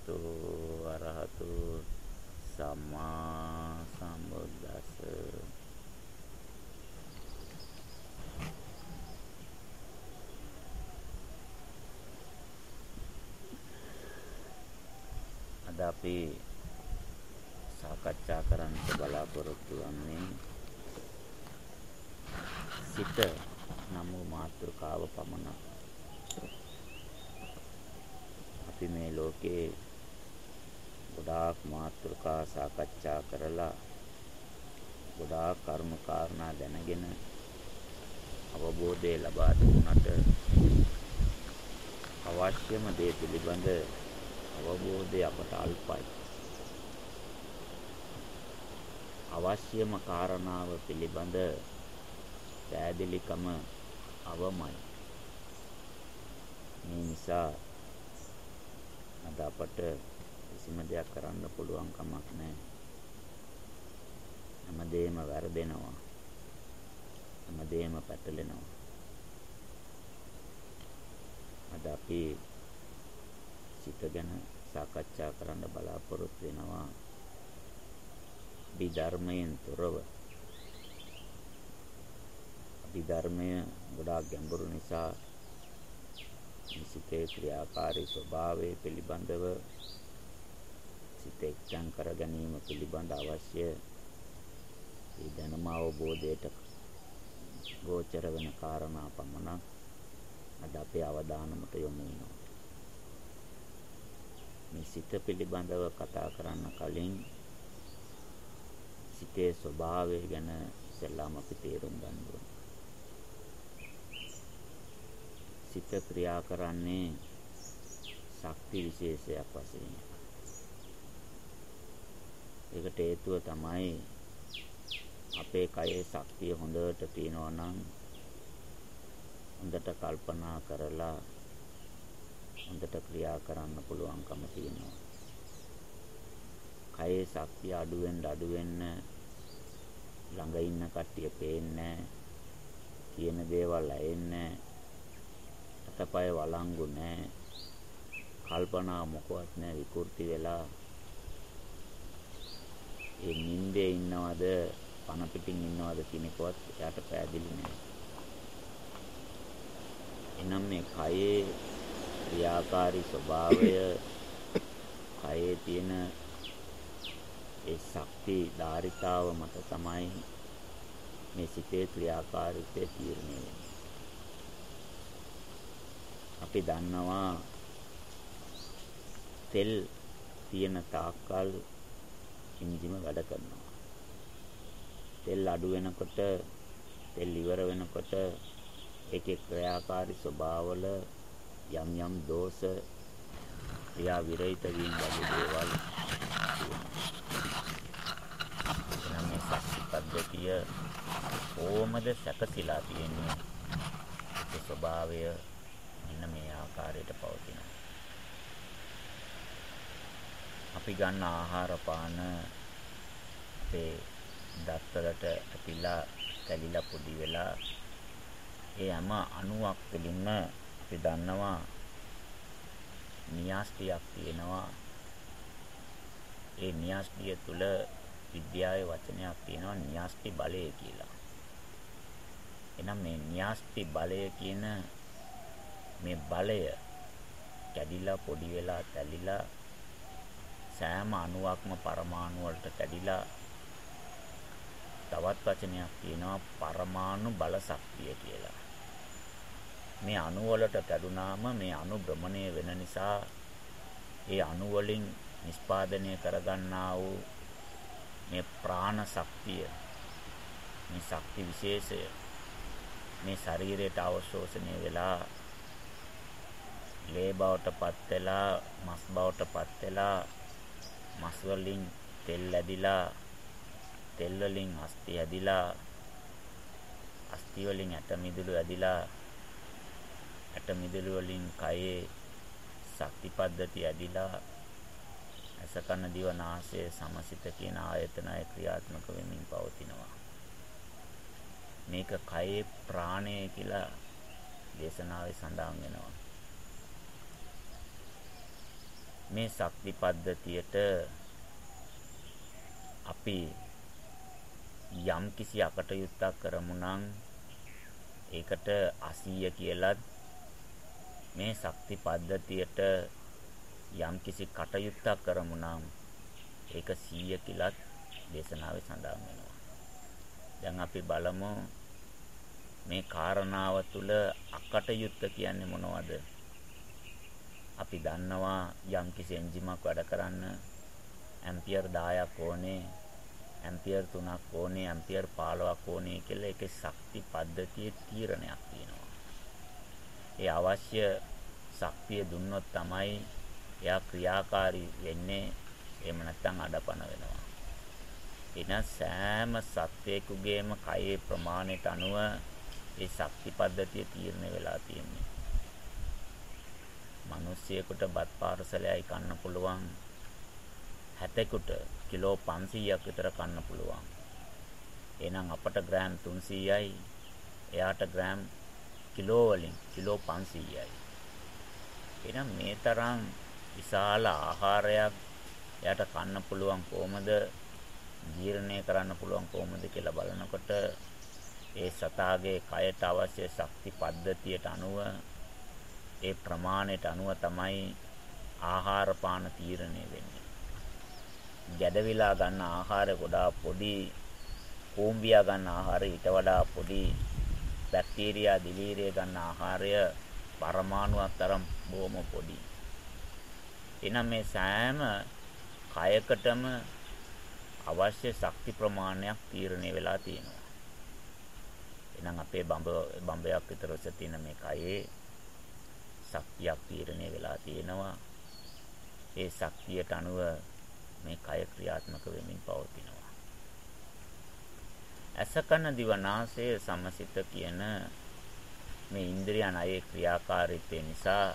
භගවතු අරහතු සම්මා සම්බුද්දස්ස. අද අපි සාකච්ඡා කරන්න බලාපොරොත්තු වෙන්නේ සිත නම් වූ මාතෘකාව පමණක්. අපි මේ ලෝකේ ගොඩාක් මාතෘකා සාකච්ඡා කරලා ගොඩාක් කරුණු කාරණා දැනගෙන අවබෝධය ලබා දුන්නට අවශ්‍යම දේ පිළිබඳ අවබෝධය අපට අල්පයි. අවශ්‍යම කාරණාව පිළිබඳ පැහැදිලිකම අවමයි. මේ නිසා අද අපට කිසිම දෙයක් කරන්න පුළුවන් කමක් නැහැ. හැමදේම වැරදෙනවා. හැමදේම පැටලෙනවා. අද අපි සිත ගැන සාකච්ඡා කරන්න බලාපොරොත්තු වෙනවා. විධර්මයෙන් තොරව අභිධර්මය ගොඩාක් ගැඹුරු නිසා සිතේ ක්‍රියාකාරී ස්වභාවය පිළිබඳව සිත එක්තන් කර ගැනීම පිළිබඳ අවශ්‍ය ඒ දැනුම අවබෝධයට ගෝචර වෙන කාරණා පමණක් අද අපේ අවධානමට යොමු වෙනවා. මේ සිත පිළිබඳව කතා කරන්න කලින් සිතේ ස්වභාවය ගැන ඉස්සෙල්ලාම අපි තේරුම් ගන්න ඕනේ. සිත ක්‍රියා කරන්නේ ශක්ති විශේෂයක් වශයෙන්. ඒකට හේතුව තමයි අපේ කයේ ශක්තිය හොඳට තියෙනවා නම් හොඳට කල්පනා කරලා හොඳට ක්‍රියා කරන්න පුළුවන්කම තියෙනවා. කයේ ශක්තිය අඩු වෙන්න අඩු වෙන්න ළඟ ඉන්න කට්ටිය පේන්නේ කියන දේවල් ඇෙන්නේ අතපය වළංගු නැහැ. කල්පනා මොකවත් නැහැ විකෘති වෙලා. ඒ නිින්දේ ඉන්නවද පන පිටින් ඉන්නවද කියන එකවත් එයාට පැහැදිලි නැහැ. එනම් මේ කයේ ක්‍රියාකාරී ස්වභාවය කයේ තියෙන ඒ ශක්ති ධාරිතාව මත තමයි මේ සිතේ ක්‍රියාකාරීත්වය තීරණය වෙන්නේ. අපි දන්නවා තෙල් තියෙන තාක්කල් එන්ජිම වැඩ කරනවා. තෙල් අඩු වෙනකොට තෙල් ඉවර වෙනකොට ඒකේ ක්‍රියාකාරී ස්වභාවවල යම් යම් දෝෂ ක්‍රියා විරහිත වීම වගේ දේවල් තියෙනවා. මේ ශක්ති පද්ධතිය කොහොමද සැකසීලා තියෙන්නේ? ඒ ස්වභාවය මෙන්න මේ ආකාරයට පවතිනවා. අපි ගන්න ආහාර පාන අපේ දත්වලට ඇතිලා කැලිලා පොඩි වෙලා ඒ හැම අණුවක් තුළින්ම අපි දන්නවා න්‍යාස්ටියක් තියෙනවා ඒ න්‍යාස්ටිය තුළ විද්‍යාවේ වචනයක් තියෙනවා න්‍යාස්ටි බලය කියලා. එහෙනම් මේ න්‍යාස්ටි බලය කියන මේ බලය කැඩිලා පොඩි වෙලා තැලිලා සෑම අණුවක්ම පරමාණු වලට කැඩිලා තවත් වචනයක් තියෙනවා පරමාණු බල ශක්තිය කියලා. මේ අණු වලට කැඩුනාම මේ අණු භ්‍රමණය වෙන නිසා ඒ අණු වලින් නිස්පාදනය කරගන්නා වූ මේ ප්‍රාණ ශක්තිය මේ ශක්ති විශේෂය මේ ශරීරයට අවශෝෂණය වෙලා ලේ බවට පත් වෙලා මස් බවට පත් වෙලා මස් වලින් තෙල් ඇදිලා තෙල් වලින් අස්ති ඇදිලා අස්ති වලින් ඇට මිදුළු ඇදිලා ඇට මිදුළු වලින් කයේ ශක්ති පද්ධතිය ඇදිලා ඇස කන දිව නාසය සමසිත කියන ආයතනය ක්‍රියාත්මක වෙමින් පවතිනවා. මේක කයේ ප්‍රාණය කියලා දේශනාවේ සඳහන් වෙනවා. මේ ශක්ති පද්ධතියට අපි යම් කිසි අකටයුත්තක් කරමු නම් ඒකට අසීය කියලත් මේ ශක්ති පද්ධතියට යම් කිසි කටයුත්තක් කරමු නම් ඒක 100 කියලත් දේශනාවේ සඳහන් වෙනවා. දැන් අපි බලමු මේ කාරණාව තුළ අකටයුත්ත කියන්නේ මොනවද? අපි දන්නවා යම් කිසි එන්ජිමක් වැඩ කරන්න ඇම්පියර් 10ක් ඕනේ ඇම්පියර් 3ක් ඕනේ ඇම්පියර් 15ක් ඕනේ කියලා ඒකේ ශක්ති පද්ධතියේ තීරණයක් තියෙනවා. ඒ අවශ්‍ය ශක්තිය දුන්නොත් තමයි එයා ක්‍රියාකාරී වෙන්නේ එහෙම නැත්නම් අඩපණ වෙනවා. එන සෑම සත්වයකගේම කයේ ප්‍රමාණයට අනුව ඒ ශක්ති පද්ධතිය තීරණය වෙලා තියෙන්නේ. මිනිසියෙකුට බත් පාර්සලයයි කන්න පුළුවන්. හැතෙකුට කිලෝ 500ක් විතර කන්න පුළුවන්. එහෙනම් අපට ග්‍රෑම් 300යි එයාට ග්‍රෑම් කිලෝ වලින් කිලෝ 500යි. එහෙනම් මේ තරම් විශාල ආහාරයක් එයාට කන්න පුළුවන් කොහමද ජීර්ණය කරන්න පුළුවන් කොහොමද කියලා බලනකොට ඒ සතාගේ කයට අවශ්‍ය ශක්ති පද්ධතියට අනුව ඒ ප්‍රමාණයට අනුව තමයි ආහාර පාන තීරණය වෙන්නේ. ගැඩවිලා ගන්න ආහාර ගොඩාක් පොඩි, කෝම්බියා ගන්න ආහාර ඊට වඩා පොඩි, බැක්ටීරියා දිලීරිය ගන්න ආහාරය පරමාණුවක් තරම් බොහොම පොඩි. එනම් මේ සෑම කයකටම අවශ්‍ය ශක්ති ප්‍රමාණයක් තීරණය වෙලා තියෙනවා. එහෙනම් අපේ බඹ බඹයක් විතර ඔස්සේ තියෙන මේ කයේ ශක්තියක් තීරණය වෙලා තියෙනවා. ඒ ශක්තියට අනුව මේ කය ක්‍රියාත්මක වෙමින් පවතිනවා. අසකන දිවනාසය සමසිත කියන මේ ඉන්ද්‍රියන් අයේ ක්‍රියාකාරීත්වය නිසා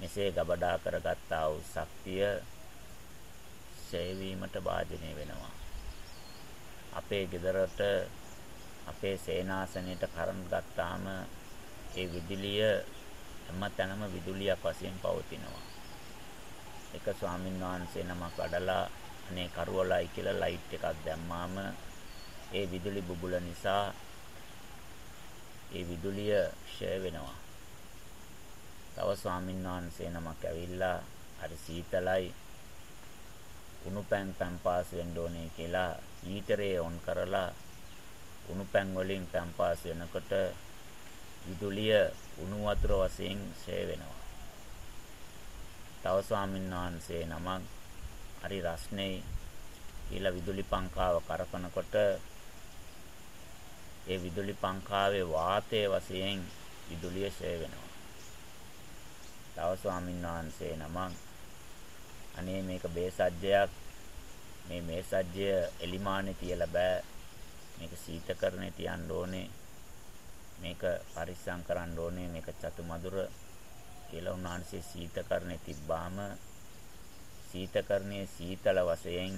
මෙසේ ගබඩා කරගත්තා වූ ශක්තිය ඡේවීමට වාජනය වෙනවා. අපේ ගෙදරට අපේ සේනාසනයට කරන් ගත්තාම ඒ විදුලිය හැමතැනම විදුලියක් වශයෙන් පවතිනවා. එක ස්වාමීන් වහන්සේ නමක් අඩලා අනේ කරවලයි කියලා ලයිට් එකක් දැම්මාම ඒ විදුලි බුබුල නිසා ඒ විදුලිය ක්ෂය වෙනවා. තව ස්වාමීන් වහන්සේ නමක් ඇවිල්ලා හරි සීතලයි උණු පැන් පැන් පාස් වෙන්න ඕනේ කියලා හීටරේ ඔන් කරලා උණු පැන් වලින් පැන් පාස් වෙනකොට විදුලිය උණු වතුර වශයෙන් ෂේ වෙනවා. තව ස්වාමීන් වහන්සේ නමක් හරි රස්නේ කියලා විදුලි පංකාව කරකනකොට ඒ විදුලි පංකාවේ වාතයේ වශයෙන් විදුලිය ෂේ වෙනවා. තව ස්වාමීන් වහන්සේ නමක් අනේ මේක බේසජ්ජයක් මේ මේසජ්ජය එලිමානේ තියලා බෑ මේක සීතකරණේ තියන්න ඕනේ මේක පරිස්සම් කරන්න ඕනේ මේක චතු මధుර කියලා උන්වහන්සේ සීතකරණේ තිබ්බාම සීතකරණයේ සීතල වශයෙන්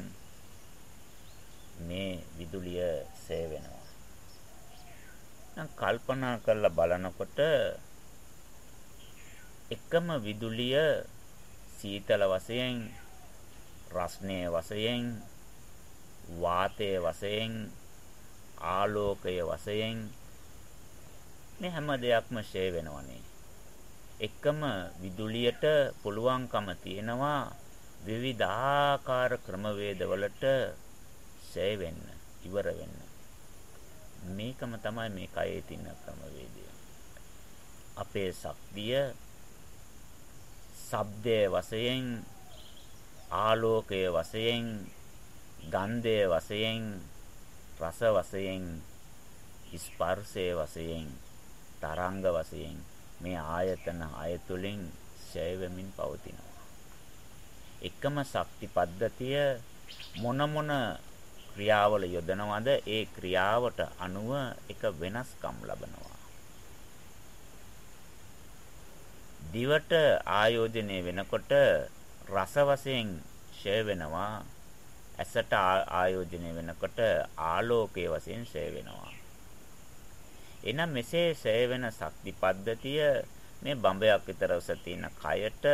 මේ විදුලිය සේ වෙනවා. නම් කල්පනා කරලා බලනකොට එකම විදුලිය සීතල වශයෙන් රස්නේ වශයෙන් වාතයේ වශයෙන් ආලෝකය වශයෙන් මේ හැම දෙයක්ම ෂේ වෙනවනේ. එකම විදුලියට පුළුවන්කම තියෙනවා විවිධාකාර ක්‍රමවේදවලට ෂේ වෙන්න ඉවර වෙන්න. මේකම තමයි මේ කයේ තියෙන ක්‍රමවේදය. අපේ ශක්තිය ශබ්දයේ වශයෙන් ආලෝකයේ වශයෙන් ගන්ධයේ වශයෙන් රස වශයෙන් ස්පර්ශයේ වශයෙන් තරංග වශයෙන් මේ ආයතන අයතුලින් ඡය වෙමින් පවතිනවා. එකම ශක්ති පද්ධතිය මොන මොන ක්‍රියාවල යොදනවද ඒ ක්‍රියාවට අනුව එක වෙනස්කම් ලබනවා. දිවට ආයෝජනය වෙනකොට රස වශයෙන් ෂය වෙනවා. ඇසට ආයෝජනය වෙනකොට ආලෝකයේ වශයෙන් ෂය වෙනවා. එනම් මෙසේ ෂය වෙන ශක්ති පද්ධතිය මේ බඹයක් විතර උස තියෙන කයට.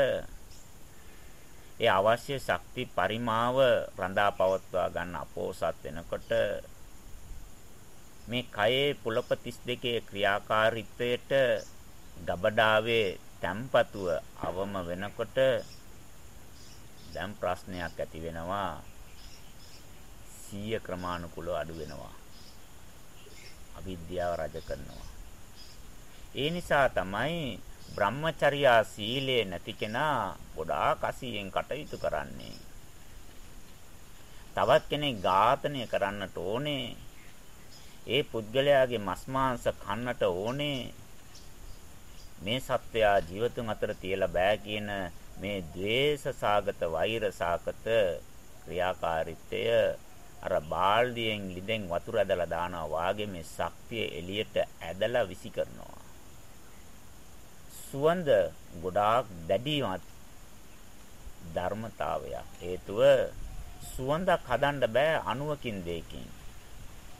ඒ අවශ්‍ය ශක්ති පරිමාව රඳා පවත්වා ගන්න අපෝසත් වෙනකොට මේ කයේ පුලප 32 ක්‍රියාකාරීත්වයට ගබඩාවේ තැම්පතුව අවම වෙනකොට දැන් ප්‍රශ්නයක් ඇති වෙනවා. 100 ක්‍රමානුකූලව අඩු වෙනවා. අවිද්‍යාව රජ කරනවා ඒ නිසා තමයි බ්‍රහ්මචර්යා සීලය නැති කෙනා ගොඩාක් අසියෙන් කටයුතු කරන්නේ. තවත් කෙනෙක් ඝාතනය කරන්නට ඕනේ. ඒ පුද්ගලයාගේ මස් මාංශ කන්නට ඕනේ. මේ සත්වයා ජීවතුන් අතර තියලා බෑ කියන මේ द्वේෂ සාගත වෛර සාගත ක්‍රියාකාරීත්වය අර බාල්දියෙන් ලිඳෙන් වතුර ඇදලා දානවා වාගේ මේ ශක්තිය එළියට ඇදලා විසි කරනවා. සුවඳ ගොඩාක් දැඩිවත් ධර්මතාවයක්. හේතුව සුවඳක් හදන්න බෑ අණුවකින් දෙකකින්.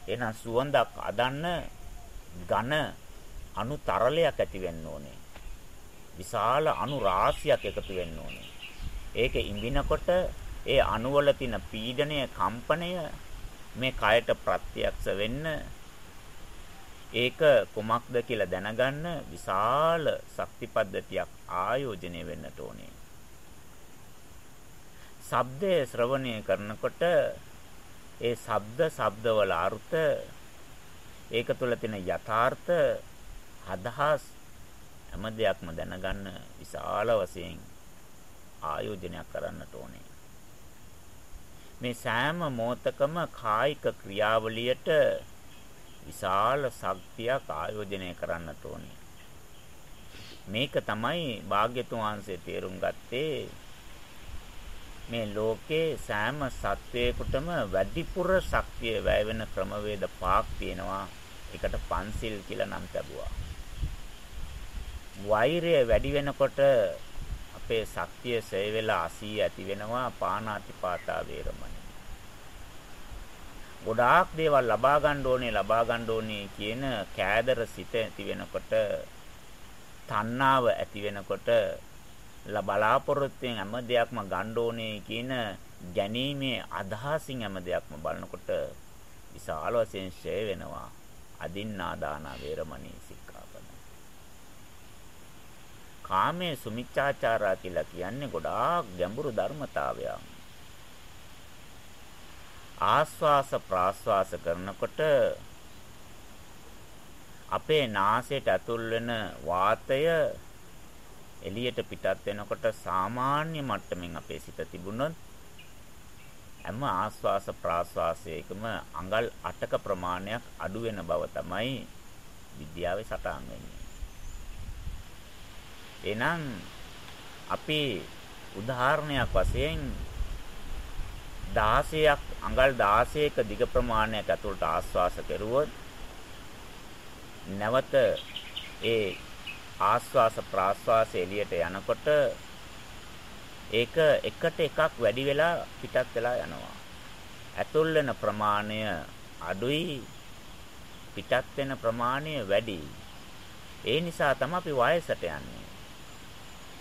එහෙනම් සුවඳක් හදන්න ඝන අණු තරලයක් ඇති වෙන්න ඕනේ. විශාල අණු රාශියක් එකතු වෙන්න ඕනේ. ඒක ඉඹිනකොට ඒ අණු වල තියෙන පීඩනය, කම්පනය මේ කයට ප්‍රත්‍යක්ෂ වෙන්න ඒක කුමක්ද කියලා දැනගන්න විශාල ශක්ති පද්ධතියක් ආයෝජනය වෙන්නට ඕනේ. ශබ්දය ශ්‍රවණය කරනකොට ඒ ශබ්ද ශබ්දවල අර්ථ ඒක තුළ තියෙන යථාර්ථ අදහස් හැම දෙයක්ම දැනගන්න විශාල වශයෙන් ආයෝජනයක් කරන්නට ඕනේ. මේ සෑම මොහතකම කායික ක්‍රියාවලියට විශාල ශක්තියක් ආයෝජනය කරන්නට ඕනේ. මේක තමයි භාග්‍යතුන් වහන්සේ තේරුම් ගත්තේ මේ ලෝකේ සෑම සත්වයකටම වැඩිපුර ශක්තිය වැය වෙන ක්‍රමවේද පහක් තියෙනවා. ඒකට පන්සිල් කියලා නම් ලැබුවා. වෛරය වැඩි වෙනකොට අපේ ශක්තිය සේ වෙලා අසී ඇති වෙනවා පාණාතිපාතා වේරමණී. ගොඩාක් දේවල් ලබා ගන්න ඕනේ ලබා ගන්න ඕනේ කියන කෑදර සිත ඇති වෙනකොට තණ්හාව ඇති වෙනකොට බලාපොරොත්තුෙන් හැම දෙයක්ම ගන්න ඕනේ කියන ගැනීමේ අදහසින් හැම දෙයක්ම බලනකොට විශාල වශයෙන් ෂේ වෙනවා අදින්නා දාන වේරමණී සික්ඛාපද කාමයේ සුමිච්ඡාචාරා කියලා කියන්නේ ගොඩාක් ගැඹුරු ධර්මතාවයක් ආස්වාස ප්‍රාස්වාස කරනකොට අපේ නාසයට ඇතුල් වෙන වාතය එළියට පිටත් වෙනකොට සාමාන්‍ය මට්ටමින් අපේ සිත තිබුණොත් හැම ආස්වාස ප්‍රාස්වාසයකම අඟල් 8ක ප්‍රමාණයක් අඩු වෙන බව තමයි විද්‍යාවේ සටහන් වෙන්නේ. එහෙනම් අපි උදාහරණයක් වශයෙන් 16ක් අඟල් 16ක දිග ප්‍රමාණයක් ඇතුළට ආස්වාස කෙරුවොත් නැවත ඒ ආස්වාස ප්‍රාස්වාස එළියට යනකොට ඒක එකට එකක් වැඩි වෙලා පිටත් වෙලා යනවා. ඇතුල් වෙන ප්‍රමාණය අඩුයි පිටත් වෙන ප්‍රමාණය වැඩි. ඒ නිසා තමයි අපි වයසට යන්නේ.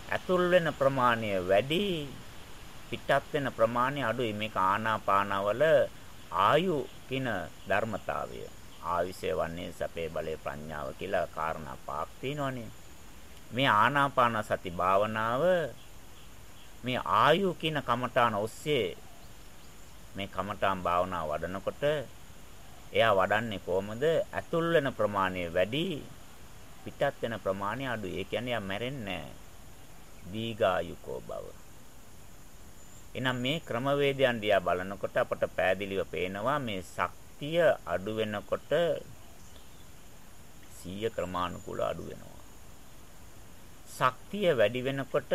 ඇතුල් වෙන ප්‍රමාණය වැඩි පිටත් වෙන ප්‍රමාණය අඩුයි. මේක ආනාපානවල ආයු කින ධර්මතාවය. ආවිෂය වන්නේ සපේ බලේ ප්‍රඥාව කියලා කාරණා පහක් තියෙනවනේ මේ ආනාපාන සති භාවනාව මේ ආයු කින කමඨාන ඔස්සේ මේ කමඨාන් භාවනාව වඩනකොට එයා වඩන්නේ කොහමද? ඇතුල් වෙන ප්‍රමාණය වැඩි පිටත් වෙන ප්‍රමාණය අඩුයි. ඒ කියන්නේ යා මැරෙන්නේ නැහැ. දීගායුකෝ බව එහෙනම් මේ ක්‍රමවේදයන් දිහා බලනකොට අපට පෑදිලිව පේනවා මේ ශක්තිය අඩු වෙනකොට 100 ක්‍රමානුකූල අඩු වෙනවා. ශක්තිය වැඩි වෙනකොට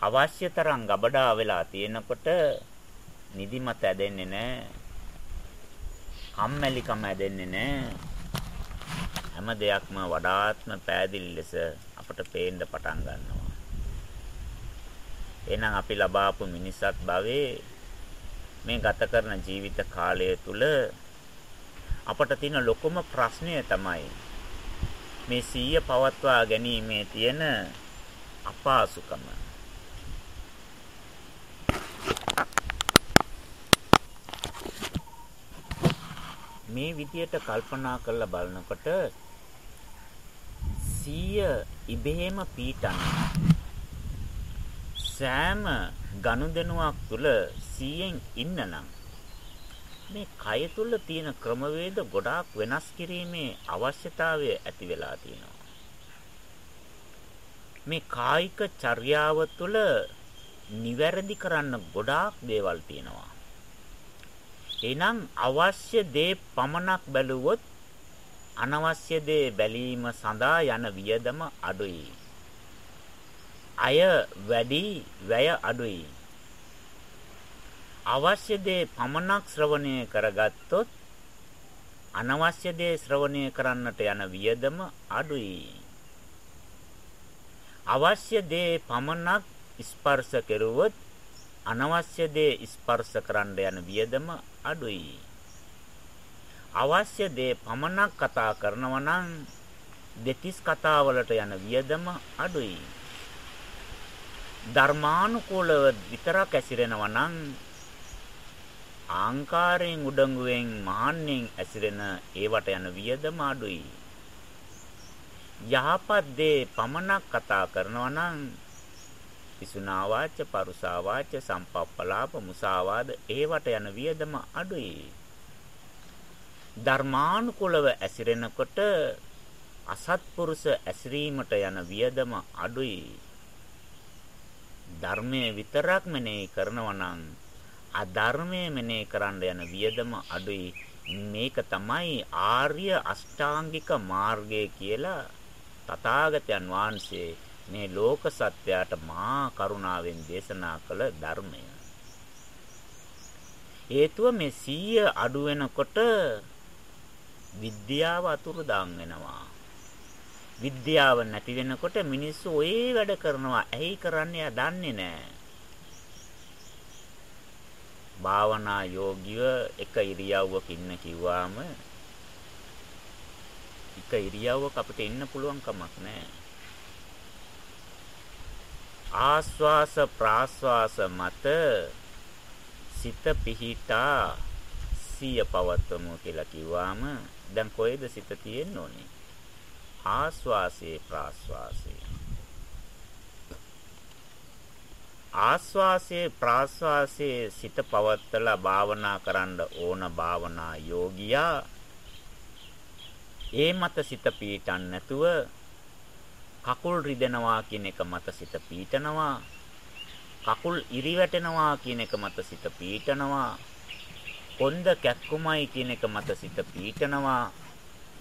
අවශ්‍ය තරම් ගබඩා වෙලා තියෙනකොට නිදිමත ඇදෙන්නේ නැහැ. කම්මැලිකම ඇදෙන්නේ නැහැ. හැම දෙයක්ම වඩාත්ම පෑදිලි ලෙස අපට පේන්න පටන් ගන්නවා. එහෙනම් අපි ලබාපු මිනිසත් භවයේ මේ ගත කරන ජීවිත කාලය තුල අපට තියෙන ලොකුම ප්‍රශ්නය තමයි මේ සීය පවත්වා ගැනීමේ තියෙන අපහසුකම. මේ විදියට කල්පනා කරලා බලනකොට සිය ඉබේම පීටන්නේ සෑම ගනුදෙනුවක් තුල සියෙන් ඉන්නනම් මේ කය තුල තියෙන ක්‍රමවේද ගොඩාක් වෙනස් කිරීමේ අවශ්‍යතාවය ඇති වෙලා තියෙනවා මේ කායික චර්යාව තුළ නිවැරදි කරන්න ගොඩාක් දේවල් තියෙනවා. එහෙනම් අවශ්‍ය දේ පමණක් බැලුවොත් අනවශ්‍ය දේ බැලීම සඳහා යන වියදම අඩුයි. අය වැඩි වැය අඩුයි. අවශ්‍ය දේ පමණක් ශ්‍රවණය කරගත්තොත් අනවශ්‍ය දේ ශ්‍රවණය කරන්නට යන වියදම අඩුයි. අවශ්‍ය දේ පමණක් ස්පර්ශ කෙරුවොත් අනවශ්‍ය දේ ස්පර්ශ කරන්න යන වියදම අඩුයි. අවශ්‍ය දේ පමණක් කතා කරනවා නම් දෙතිස් කතාවලට යන වියදම අඩුයි. ධර්මානුකූලව විතරක් ඇසිරෙනවා නම් ආංකාරයෙන් උඩඟුවෙන් මහාන්නෙන් ඇසිරෙන ඒවට යන වියදම අඩුයි. යහපත් දේ පමණක් කතා කරනවා නම් පිසුනා වාච, පරුසා වාච, සම්පප්පලාප, මුසාවාද ඒවට යන වියදම අඩුයි. ධර්මානුකූලව ඇසිරෙනකොට අසත්පුරුෂ ඇසිරීමට යන වියදම අඩුයි. ධර්මයේ විතරක් මෙනෙහි කරනවා නම් අධර්මයේ මෙනෙහි කරන්න යන වියදම අඩුයි. මේක තමයි ආර්ය අෂ්ටාංගික මාර්ගය කියලා තථාගතයන් වහන්සේ මේ ලෝක සත්‍යයට මහා කරුණාවෙන් දේශනා කළ ධර්මය. හේතුව මේ 100 අඩු වෙනකොට විද්‍යාව අතුරුදාන් වෙනවා. විද්‍යාව නැති වෙනකොට මිනිස්සු ওই වැඩ කරනවා. ඇයි කරන්නේ? ආ දන්නේ නැහැ. භාවනා යෝගිව එක ඉරියව්වක ඉන්න කිව්වාම එක ඉරියව්වක අපිට ඉන්න පුළුවන් කමක් නැහැ. ආස්වාස ප්‍රාස්වාස මත සිත පිහිටා සිය පවත්වමු කියලා කිව්වාම දැන් කොහෙද සිත තියෙන්න ඕනේ? ආස්වාසේ ප්‍රාස්වාසේ. ආස්වාසේ ප්‍රාස්වාසේ සිත පවත්තලා භාවනා කරන්න ඕන භාවනා යෝගියා. ඒ මත සිත පීටන් නැතුව කකුල් රිදෙනවා කියන එක මත සිත පීටනවා කකුල් ඉරිවැටෙනවා කියන එක මත සිත පීටනවා කොන්ද කැක්කුමයි කියන එක මත සිත පීටනවා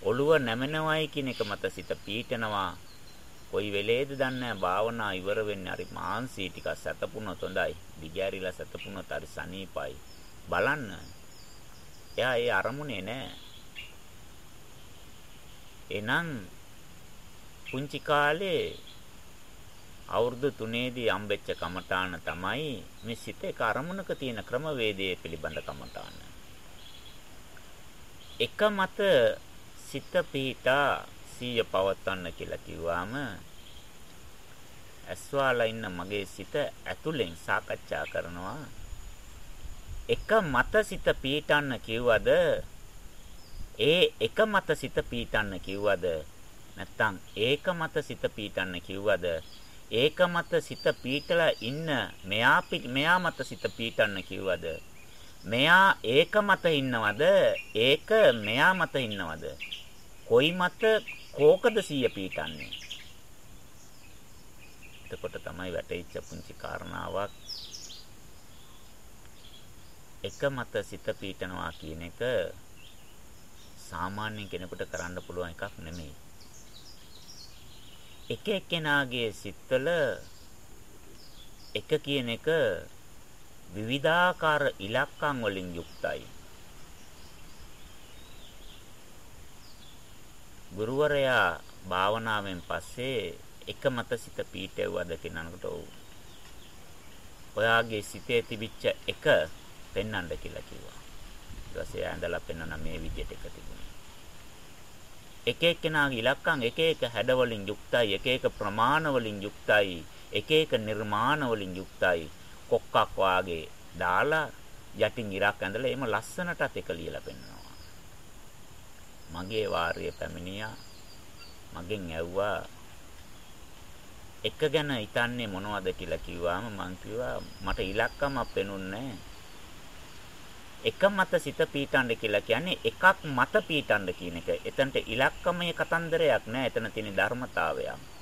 ඔළුව නැමෙනවයි කියන එක මත සිත පීටනවා කොයි වෙලේද දන්නේ භාවනා ඉවර වෙන්නේ හරි මාන්සී ටිකක් සැතපුණොත් හොඳයි. දිගෑරිලා සැතපුණොත් හරි සනීපයි. බලන්න. එයා ඒ අරමුණේ නැහැ එහෙනම් පුංචි කාලේ අවුරුදු 3ේදී අම්බෙච්ච කමඨාන තමයි මේ සිත එක අරමුණක තියෙන ක්‍රමවේදයේ පිළිබඳ කමඨාන. එක මත සිත පීඨා සීය පවත්වන්න කියලා කිව්වාම ඇස්වාලා ඉන්න මගේ සිත ඇතුලෙන් සාකච්ඡා කරනවා. එක මත සිත පීඨන්න කිව්වද? ඒ එක මත සිත පීටන්න කිව්වද? නැත්නම් ඒක මත සිත පීටන්න කිව්වද? ඒක මත සිත පීටලා ඉන්න මෙයා මෙයා මත සිත පීටන්න කිව්වද? මෙයා ඒක මත ඉන්නවද? ඒක මෙයා මත ඉන්නවද? කොයි මත කෝකද සිය පීටන්නේ? එතකොට තමයි වැටෙච්ච පුංචි කාරණාවක්. එක මත සිත පීටනවා කියන එක සාමාන්‍ය කෙනෙකුට කරන්න පුළුවන් එකක් නෙමෙයි. එක එක්කෙනාගේ සිත්වල එක කියන එක විවිධාකාර ඉලක්කම් වලින් යුක්තයි. ගුරුවරයා භාවනාවෙන් පස්සේ එක මත සිත පීටෙව්වද කියනකට ඔයාගේ සිතේ තිබිච්ච එක පෙන්වන්න කියලා කිව්වා. ඊට පස්සේ ඇඳලා පෙන්වන මේ විදියට එක තිබුණා. එක එක්කෙනාගේ ඉලක්කම් එක එක හැඩවලින් යුක්තයි එක එක ප්‍රමාණ වලින් යුක්තයි එක එක නිර්මාණ වලින් යුක්තයි කොක්කක් වාගේ දාලා යටින් ඉරක් ඇඳලා එහෙම ලස්සනටත් එක ලියලා පෙන්නනවා. මගේ වාරිය පැමිණියා. මගෙන් ඇව්වා එක ගැන හිතන්නේ මොනවද කියලා කිව්වාම මං කිව්වා මට ඉලක්කමක් පෙනුන්නේ එක මත සිත පීටන්න කියලා කියන්නේ එකක් මත පීටන්න කියන එක. එතනට ඉලක්කමයේ කතන්දරයක් නෑ. එතන තියෙන ධර්මතාවයක්.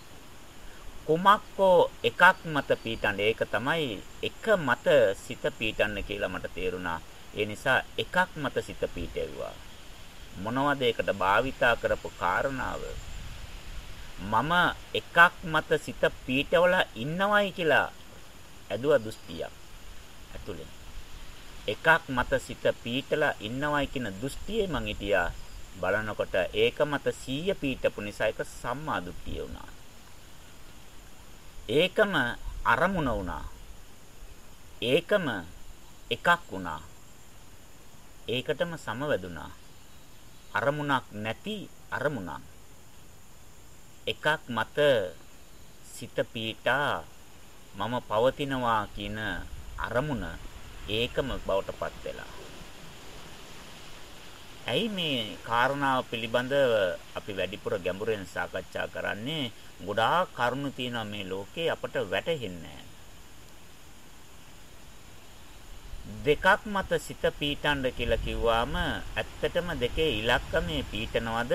කුමක්කෝ එකක් මත පීටන්න ඒක තමයි එක මත සිත පීටන්න කියලා මට තේරුණා. ඒ නිසා එකක් මත සිත පීටෙව්වා. මොනවද ඒකට භාවිතා කරපු කාරණාව? මම එකක් මත සිත පීටවලා ඉන්නවයි කියලා ඇදුවා දෘෂ්ටියක්. ඇතුලේ. එකක් මත සිත පීටලා ඉන්නවයි කියන දෘෂ්ටියේ මං හිටියා. බලනකොට ඒක මත 100 පීටපු නිසා ඒක සම්මා දෘෂ්ටිය වුණා. ඒකම අරමුණ වුණා. ඒකම එකක් වුණා. ඒකටම සමවැදුනා. අරමුණක් නැති අරමුණක්. එකක් මත සිත පීටා මම පවතිනවා කියන අරමුණ ඒකම බවටපත් වෙලා. ඇයි මේ කාරණාව පිළිබඳව අපි වැඩිපුර ගැඹුරෙන් සාකච්ඡා කරන්නේ? ගොඩාක් කරුණු තියෙනවා මේ ලෝකේ අපට වැටහෙන්නේ. දෙකක් මත සිත පීටන්න කියලා කිව්වාම ඇත්තටම දෙකේ ඉලක්කමේ පීටනවද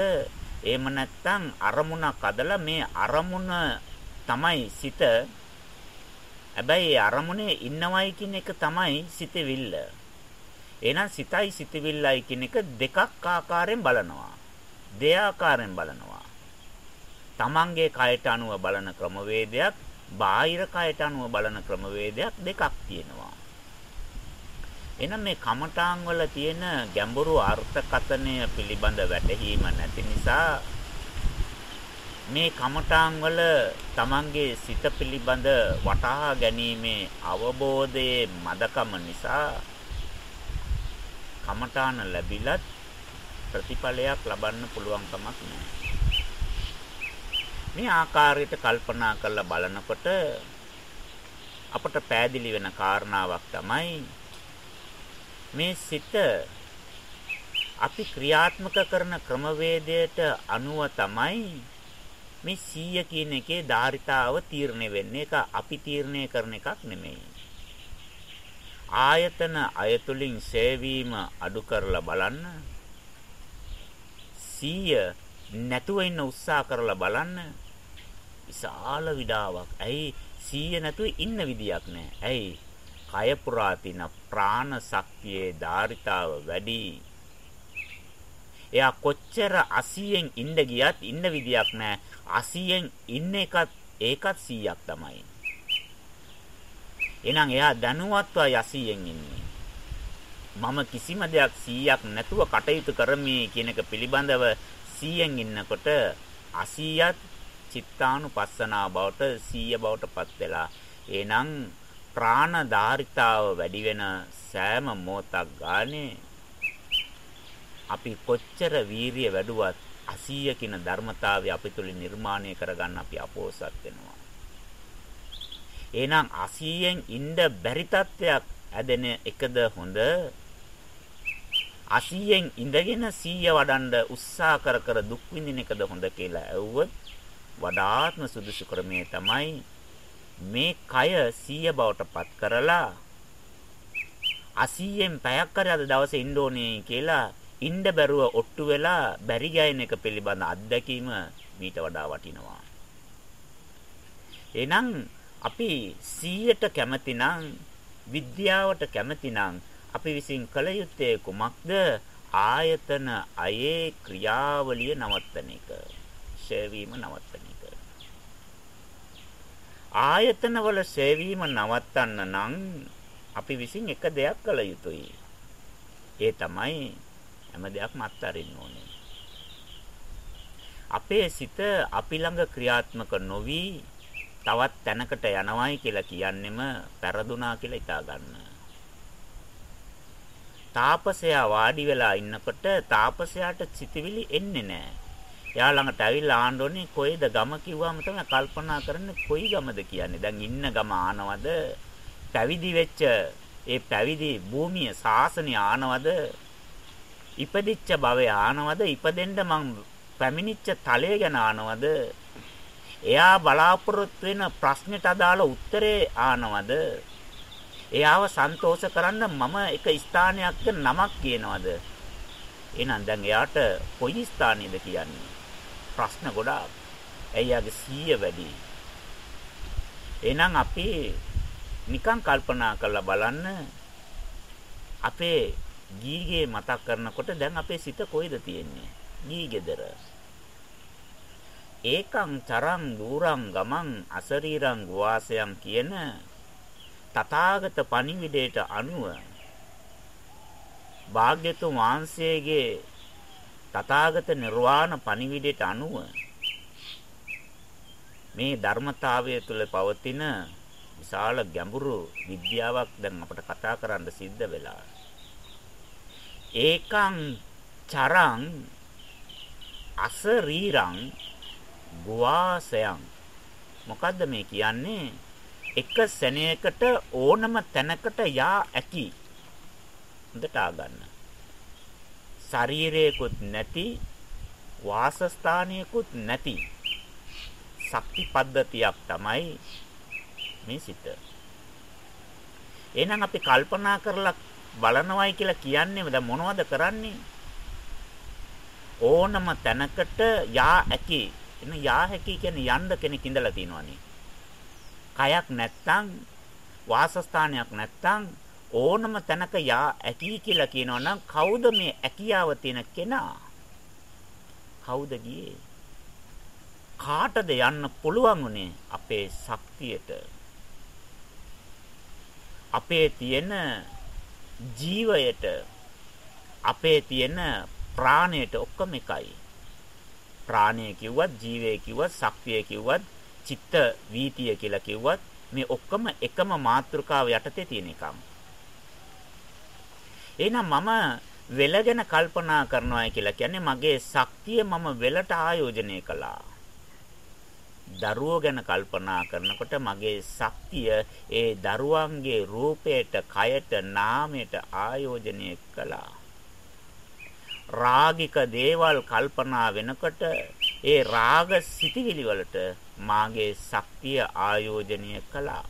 එහෙම නැත්නම් අරමුණක් අදලා මේ අරමුණ තමයි සිත. හැබැයි අරමුණේ ඉන්නවයි කියන එක තමයි සිතවිල්ල. එහෙනම් සිතයි සිතවිල්ලයි කියන එක දෙකක් ආකාරයෙන් බලනවා. දෙආකාරයෙන් බලනවා. තමන්ගේ කයට අනුව බලන ක්‍රමවේදයක් බාහිර කයට අනුව බලන ක්‍රමවේදයක් දෙකක් තියෙනවා. එහෙනම් මේ කමඨාන් වල තියෙන ගැඹුරු අර්ථකථනය පිළිබඳ වැටහීම නැති නිසා මේ කමඨාන් වල තමන්ගේ සිත පිළිබඳ වටහා ගැනීමේ අවබෝධයේ මදකම නිසා කමඨාන ලැබිලත් ප්‍රතිඵලයක් ලබන්න පුළුවන් කමක් නැහැ. මේ ආකාරයට කල්පනා කරලා බලනකොට අපට පෑදිලි වෙන කාරණාවක් තමයි මේ සිත අපි ක්‍රියාත්මක කරන ක්‍රමවේදයට අනුව තමයි මේ 100 කියන එකේ ධාරිතාව තීරණය වෙන්නේ. ඒක අපි තීරණය කරන එකක් නෙමෙයි. ආයතන අයතුලින් සේවීම අඩු කරලා බලන්න. 100 නැතුව ඉන්න උත්සාහ කරලා බලන්න. විශාල විඩාවක්. ඇයි 100 නැතුව ඉන්න විදියක් නැහැ. ඇයි කය පුරා තින ප්‍රාණ ශක්තියේ ධාරිතාව වැඩි. එයා කොච්චර 80න් ඉන්න ගියත් ඉන්න විදියක් නැහැ. 80න් ඉන්න එකත් ඒකත් 100ක් තමයි. එහෙනම් එයා දැනුවත්වයි 80න් ඉන්නේ. මම කිසිම දෙයක් 100ක් නැතුව කටයුතු කරමි කියන එක පිළිබඳව 100න් ඉන්නකොට 80ත් චිත්තානුපස්සනා බවට 100 බවට පත් වෙලා එහෙනම් ප්‍රාණධාරිතාව වැඩි වෙන සෑම මොහොතක් ගානේ අපි කොච්චර වීරිය වැඩුවත් අසීය කියන ධර්මතාවය අපි තුලින් නිර්මාණය කරගන්න අපි අපෝසත් වෙනවා. එහෙනම් අසීයෙන් ඉන්න බැරි තත්වයක් ඇදෙන එකද හොඳ? අසීයෙන් ඉඳගෙන සීය වඩන්න උත්සාහ කර කර දුක් විඳින එකද හොඳ කියලා ඇහුවොත් වඩාත්ම සුදුසු ක්‍රමය තමයි මේ කය 100 බවට පත් කරලා 80න් පැයක් කර අද දවසේ ඉන්න ඕනේ කියලා ඉන්න බැරුව ඔට්ටු වෙලා බැරි ගෑන එක පිළිබඳ අත්දැකීම මීට වඩා වටිනවා. එහෙනම් අපි 100ට කැමතිනම් විද්‍යාවට කැමතිනම් අපි විසින් කළ යුත්තේ කුමක්ද? ආයතන අයේ ක්‍රියාවලිය නවත්තන එක. ෂේවීම නවත්තන එක. ආයතනවල සේවීම නවත්තන්න නම් අපි විසින් එක දෙයක් කළ යුතුයි. ඒ තමයි හැම දෙයක්ම අත්හරින්න ඕනේ. අපේ සිත අපි ළඟ ක්‍රියාත්මක නොවි තවත් තැනකට යනවායි කියලා කියන්නෙම පෙරදුනා කියලා හිතා ගන්න. තාපසයා වාඩි වෙලා ඉන්නකොට තාපසයාට සිතවිලි එන්නේ නැහැ. එයා ළඟට ඇවිල්ලා ආන්න ඕනේ කොයිද ගම කිව්වම තමයි කල්පනා කරන්නේ කොයි ගමද කියන්නේ. දැන් ඉන්න ගම ආනවද? පැවිදි වෙච්ච ඒ පැවිදි භූමිය ශාසනය ආනවද ඉපදිච්ච භවය ආනවද ඉපදෙන්න මං පැමිණිච්ච තලය ගැන ආනවද එයා බලාපොරොත්තු වෙන ප්‍රශ්නෙට අදාළ උත්තරේ ආනවද? එයාව සන්තෝෂ කරන්න මම එක ස්ථානයක්ද නමක් කියනවද? එහෙනම් දැන් එයාට කොයි ස්ථානයේද කියන්නේ? ප්‍රශ්න ගොඩාක්. එයාගේ සීය වැඩි? එහෙනම් අපි නිකන් කල්පනා කරලා බලන්න. අපේ ගීගේ මතක් කරනකොට දැන් අපේ සිත කොයිද තියෙන්නේ? ගී ගෙදර. ඒකං චරං දූරං ගමං අසරීරං වාසයන් කියන තථාගත පණිවිඩයට අනුව භාග්‍යතුන් වහන්සේගේ තථාගත නිර්වාණ පණිවිඩයට අනුව මේ ධර්මතාවය තුළ පවතින විශාල ගැඹුරු විද්‍යාවක් දැන් අපට කතා කරන්න සිද්ධ වෙලා. ඒකං චරං අසරීරං ගුවාසයන් මොකද්ද මේ කියන්නේ එක සෙනෙයකට ඕනම තැනකට යා ඇති හොඳට ආගන්න ශරීරයකුත් නැති වාසස්ථානයකුත් නැති ශක්ති පද්ධතියක් තමයි මේ සිත. එහෙනම් අපි කල්පනා කරලා බලනවයි කියලා කියන්නේ දැන් මොනවද කරන්නේ? ඕනම තැනකට යා හැකි. එන යා හැකි කියන්නේ යන්න කෙනෙක් ඉඳලා තියෙනවනේ. කයක් නැත්තම් වාසස්ථානයක් නැත්තම් ඕනම තැනක යා ඇකි කියලා කියනවා නම් කවුද මේ ඇකියාව තියෙන කෙනා? කවුද ගියේ? කාටද යන්න පුළුවන් උනේ අපේ ශක්තියට? අපේ තියෙන ජීවයට අපේ තියෙන ප්‍රාණයට ඔක්කොම එකයි. ප්‍රාණය කිව්වත් ජීවය කිව්වත් ශක්තිය කිව්වත් චිත්ත වීතිය කියලා කිව්වත් මේ ඔක්කොම එකම මාතෘකාව යටතේ තියෙන එකක්. එහෙනම් මම වෙල ගැන කල්පනා කරනවා කියලා කියන්නේ මගේ ශක්තිය මම වෙලට ආයෝජනය කළා. දරුවෝ ගැන කල්පනා කරනකොට මගේ ශක්තිය ඒ දරුවන්ගේ රූපයට, කයට, නාමයට ආයෝජනය කළා. රාගික දේවල් කල්පනා වෙනකොට ඒ රාග සිටිවිලි වලට මාගේ ශක්තිය ආයෝජනය කළා.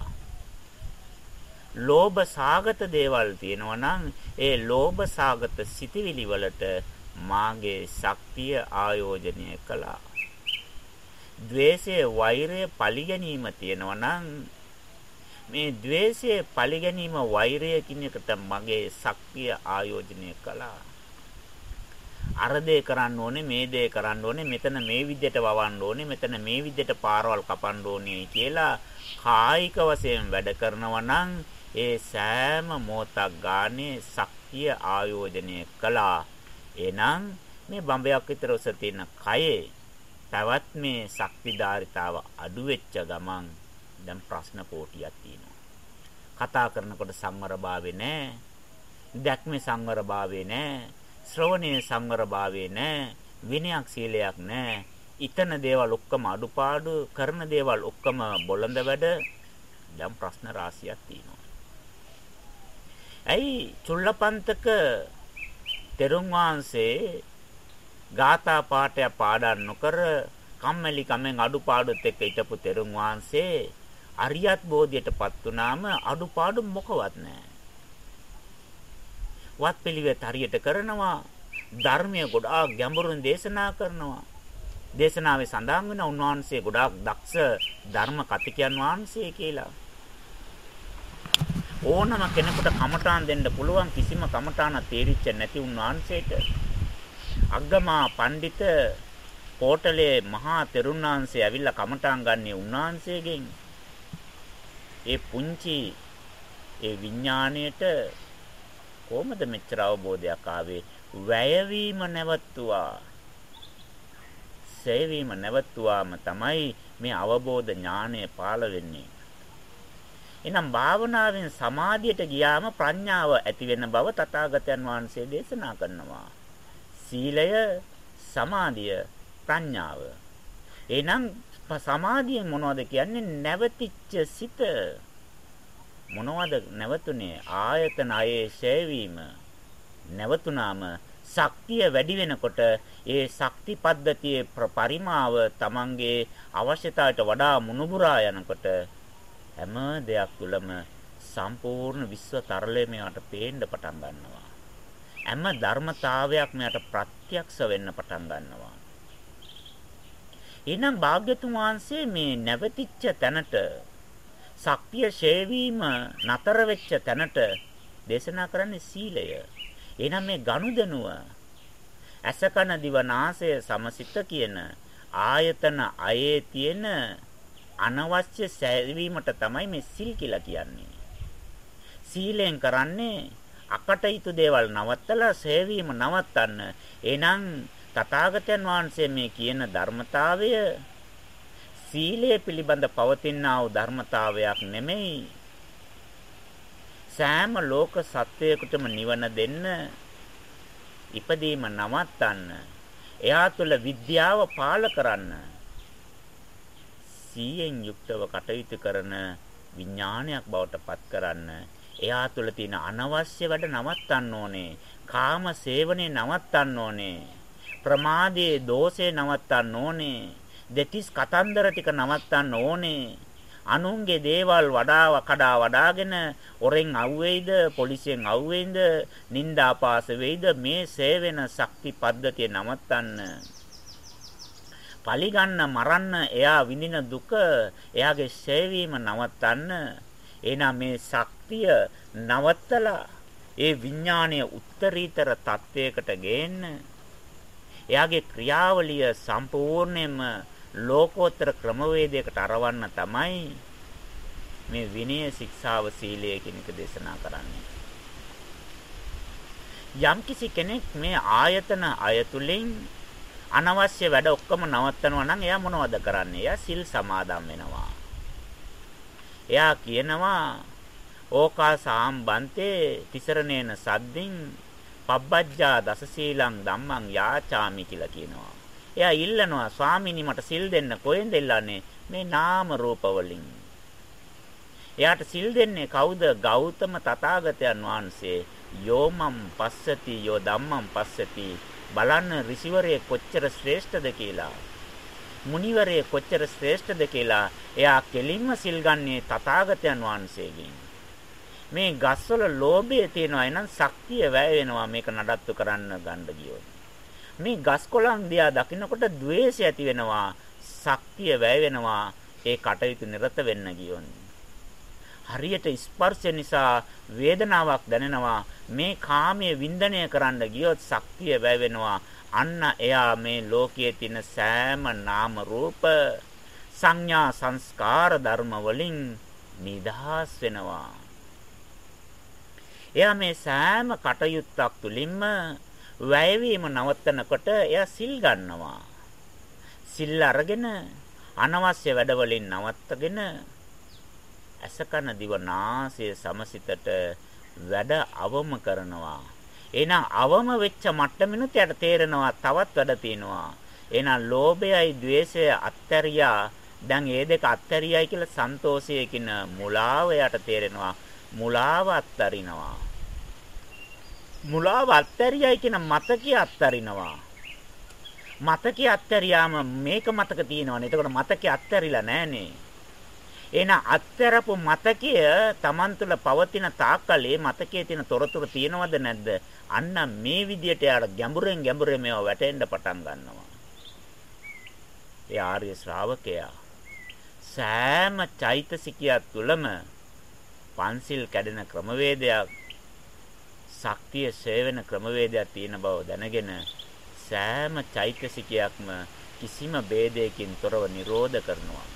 ලෝභ සාගත දේවල් තියෙනවා නම් ඒ ලෝභ සාගත සිටිවිලි වලට මාගේ ශක්තිය ආයෝජනය කළා. ద్వේෂයේ වෛරය පරිගැනීම තියෙනවා නම් මේ द्वේෂයේ පරිගැනීම වෛරයකින් එකට මගේ ශක්තිය ආයෝජනය කළා. අර දේ කරන්න ඕනේ මේ දේ කරන්න ඕනේ මෙතන මේ විදිහට වවන්න ඕනේ මෙතන මේ විදිහට පාරවල් කපන්න ඕනේ කියලා කායික වශයෙන් වැඩ කරනවා නම් ඒ සෑම මොහොතක් ගානේ ශක්තිය ආයෝජනය කළා එහෙනම් මේ බඹයක් විතර උස තියෙන කයේ පැවැත්මේ ශක්තිධාරිතාව අඩු වෙච්ච ගමන් දැන් ප්‍රශ්න කෝටියක් තියෙනවා. කතා කරනකොට සංවරභාවේ නැහැ. දැක්මේ සංවරභාවේ නැහැ. ශ්‍රවණයේ සංවරභාවේ නැහැ. විනයක් සීලයක් නැහැ. ඊතන දේවල් ඔක්කොම අඩුපාඩු කරන දේවල් ඔක්කොම බොළඳ වැඩ දැන් ප්‍රශ්න රාශියක් තියෙනවා. ඇයි චුල්ලපන්තක තෙරුන් වහන්සේ ගාථා පාඨය පාඩම් නොකර කම්මැලි කමෙන් අඩුපාඩුත් එක්ක හිටපු තෙරුන් වහන්සේ අරියත් බෝධියටපත් වුනාම අඩුපාඩු මොකවත් නැහැ. වත් පිළිවෙත් හරියට කරනවා ධර්මය ගොඩාක් ගැඹුරින් දේශනා කරනවා. දේශනාවේ සඳහන් වෙන උන්වහන්සේ ගොඩාක් දක්ෂ ධර්ම කතිකයන් වහන්සේ කියලා. ඕනම කෙනෙකුට කමඨාන් දෙන්න පුළුවන් කිසිම කමඨාන තේරිච්ච නැති උන්වහන්සේට අග්ගමා පඬිත කෝටලේ මහා තෙරුණාංශය ඇවිල්ලා කමටාන් ගන්නේ උන්වහන්සේගෙන් ඒ පුංචි ඒ විඥාණයට කොහොමද මෙච්චර අවබෝධයක් ආවේ? වැයවීම නැවතුවා සේවීම නැවතුවාම තමයි මේ අවබෝධ ඥානය පාළ වෙන්නේ. එහෙනම් භාවනාවෙන් සමාධියට ගියාම ප්‍රඥාව ඇති වෙන බව තථාගතයන් වහන්සේ දේශනා කරනවා. සීලය සමාධිය ප්‍රඥාව. එහෙනම් සමාධිය මොනවද කියන්නේ? නැවතිච්ච සිත. මොනවද නැවතුනේ ආයතන අයේ ෂේවීම නැවතුනාම ශක්තිය වැඩි වෙනකොට ඒ ශක්ති පද්ධතියේ පරිමාව Tamange අවශ්‍යතාවයට වඩා මුණුබුරා යනකොට හැම දෙයක් තුළම සම්පූර්ණ විශ්ව තරලය මෙයාට පේන්න පටන් ගන්නවා. හැම ධර්මතාවයක් මෙයාට ප්‍රත්‍යක්ෂ වෙන්න පටන් ගන්නවා. එහෙනම් භාග්‍යතුන් වහන්සේ මේ නැවතිච්ච තැනට ශක්තිය ෂේවීම නතර වෙච්ච තැනට දේශනා කරන්නේ සීලය. එහෙනම් මේ ගනුදෙනුව අසකන දිවනාසය සමසිත කියන ආයතන අයේ තියෙන අනවශ්‍ය සැවීමට තමයි මේ සිල් කියලා කියන්නේ. සීලෙන් කරන්නේ අකටයුතු දේවල් නවත්තලා සේවීම නවත්තන්න. එහෙනම් තථාගතයන් වහන්සේ මේ කියන ධර්මතාවය සීලය පිළිබඳ පවතිනා වූ ධර්මතාවයක් නෙමෙයි. සෑම ලෝක සත්වයකටම නිවන දෙන්න ඉපදීම නවත්තන්න. එයා තුළ විද්‍යාව පාල කරන්න. සීයෙන් යුක්තව කටයුතු කරන විඥානයක් බවට පත් කරන්න. එයා තුළ තියෙන අනවශ්‍ය වැඩ නවත්තන්න ඕනේ. කාම සේවනයේ නවත්තන්න ඕනේ. ප්‍රමාදයේ දෝෂේ නවත්තන්න ඕනේ. දෙතිස් කතන්දර ටික නවත්තන්න ඕනේ. අනුන්ගේ දේවල් වඩාව කඩා වඩාගෙන ඔරෙන් අවුවේයිද පොලිසියෙන් අවුවේයිද නිന്ദා පාස වෙයිද මේ සේවෙන ශක්ති පද්ධතිය නවත්තන්න. පලිගන්න මරන්න එයා විඳින දුක එයාගේ සේවීම නවත්තන්න. එහෙනම් මේ ශක්තිය නවත්තලා ඒ විඥානීය උත්තරීතර තත්වයකට ගේන්න. එයාගේ ක්‍රියාවලිය සම්පූර්ණයෙන්ම ලෝකෝත්තර ක්‍රමවේදයකට අරවන්න තමයි මේ විනය ශික්ෂාව සීලය කියන එක දේශනා කරන්නේ. යම්කිසි කෙනෙක් මේ ආයතන අයතුලින් අනවශ්‍ය වැඩ ඔක්කොම නවත්තනවා නම් එයා මොනවද කරන්නේ? එයා සිල් සමාදන් වෙනවා. එයා කියනවා ඕකා සාම්බන්තේ තිසරණේන සද්දින් පබ්බජ්ජා දසසීලං ධම්මං යාචාමි කියලා කියනවා. එයා ඉල්ලනවා ස්වාමීනි මට සිල් දෙන්න කොහෙන්ද ඉල්ලන්නේ මේ නාම රූප වලින්. එයාට සිල් දෙන්නේ කවුද? ගෞතම තථාගතයන් වහන්සේ. යෝමම් පස්සති යෝ ධම්මම් පස්සති බලන්න ඍෂිවරේ කොච්චර ශ්‍රේෂ්ඨද කියලා. මුනිවරේ කොච්චර ශ්‍රේෂ්ඨද කියලා එයා කෙලින්ම සිල් ගන්නේ තථාගතයන් වහන්සේගෙන්. මේ ගස්වල ලෝභය තියෙනවා එනම් ශක්තිය වැය වෙනවා මේක නඩත්තු කරන්න ගන්න ගියොත්. මේ ගස් කොළන් දිහා දකිනකොට द्वේෂය ඇති වෙනවා, ශක්තිය වැය වෙනවා, ඒ කටයුතු නිරත වෙන්න ගියොත්. හරියට ස්පර්ශ නිසා වේදනාවක් දැනෙනවා මේ කාමයේ වින්දනය කරන්න ගියොත් ශක්තිය වැය වෙනවා අන්න එයා මේ ලෝකයේ තියෙන සෑම නාම රූප සංඥා සංස්කාර ධර්ම වලින් නිදහස් වෙනවා එයා මේ සෑම කටයුත්තක් තුළින්ම වැයවීම නවත්තනකොට එයා සිල් ගන්නවා. සිල් අරගෙන අනවශ්‍ය වැඩවලින් නවත්තගෙන අසකන දිව නාසය සමසිතට වැඩ අවම කරනවා. එහෙනම් අවම වෙච්ච මට්ටමිනුත් යට තේරෙනවා තවත් වැඩ තියෙනවා. එහෙනම් ලෝභයයි ద్వේෂය අත්තරියා දැන් මේ දෙක අත්තරියයි කියලා සන්තෝෂයකින මුලාව යට තේරෙනවා. මුලාව අත්තරිනවා. මුලාව අත්හැරියයි කියන මතකයේ අත්හරිනවා. මතකයේ අත්හැරියාම මේක මතක තියෙනවනේ. එතකොට මතකයේ අත්හැරිලා නැහනේ. එන අත්හැරපු මතකය Taman තුල පවතින තාක්කලේ මතකයේ තියෙන තොරතුරු තියෙනවද නැද්ද? අන්න මේ විදියට යාර ගැඹුරෙන් ගැඹුරේ මේවා වැටෙන්න පටන් ගන්නවා. ඒ ආර්ය ශ්‍රාවකයා සෑම චෛතසිකයක් තුළම පන්සිල් කැඩෙන ක්‍රමවේදයක් ශක්තිය සේවන ක්‍රමවේදයක් තියෙන බව දැනගෙන සෑම චෛතසිකයක්ම කිසිම ભેදයකින් තොරව නිරෝධ කරනවා.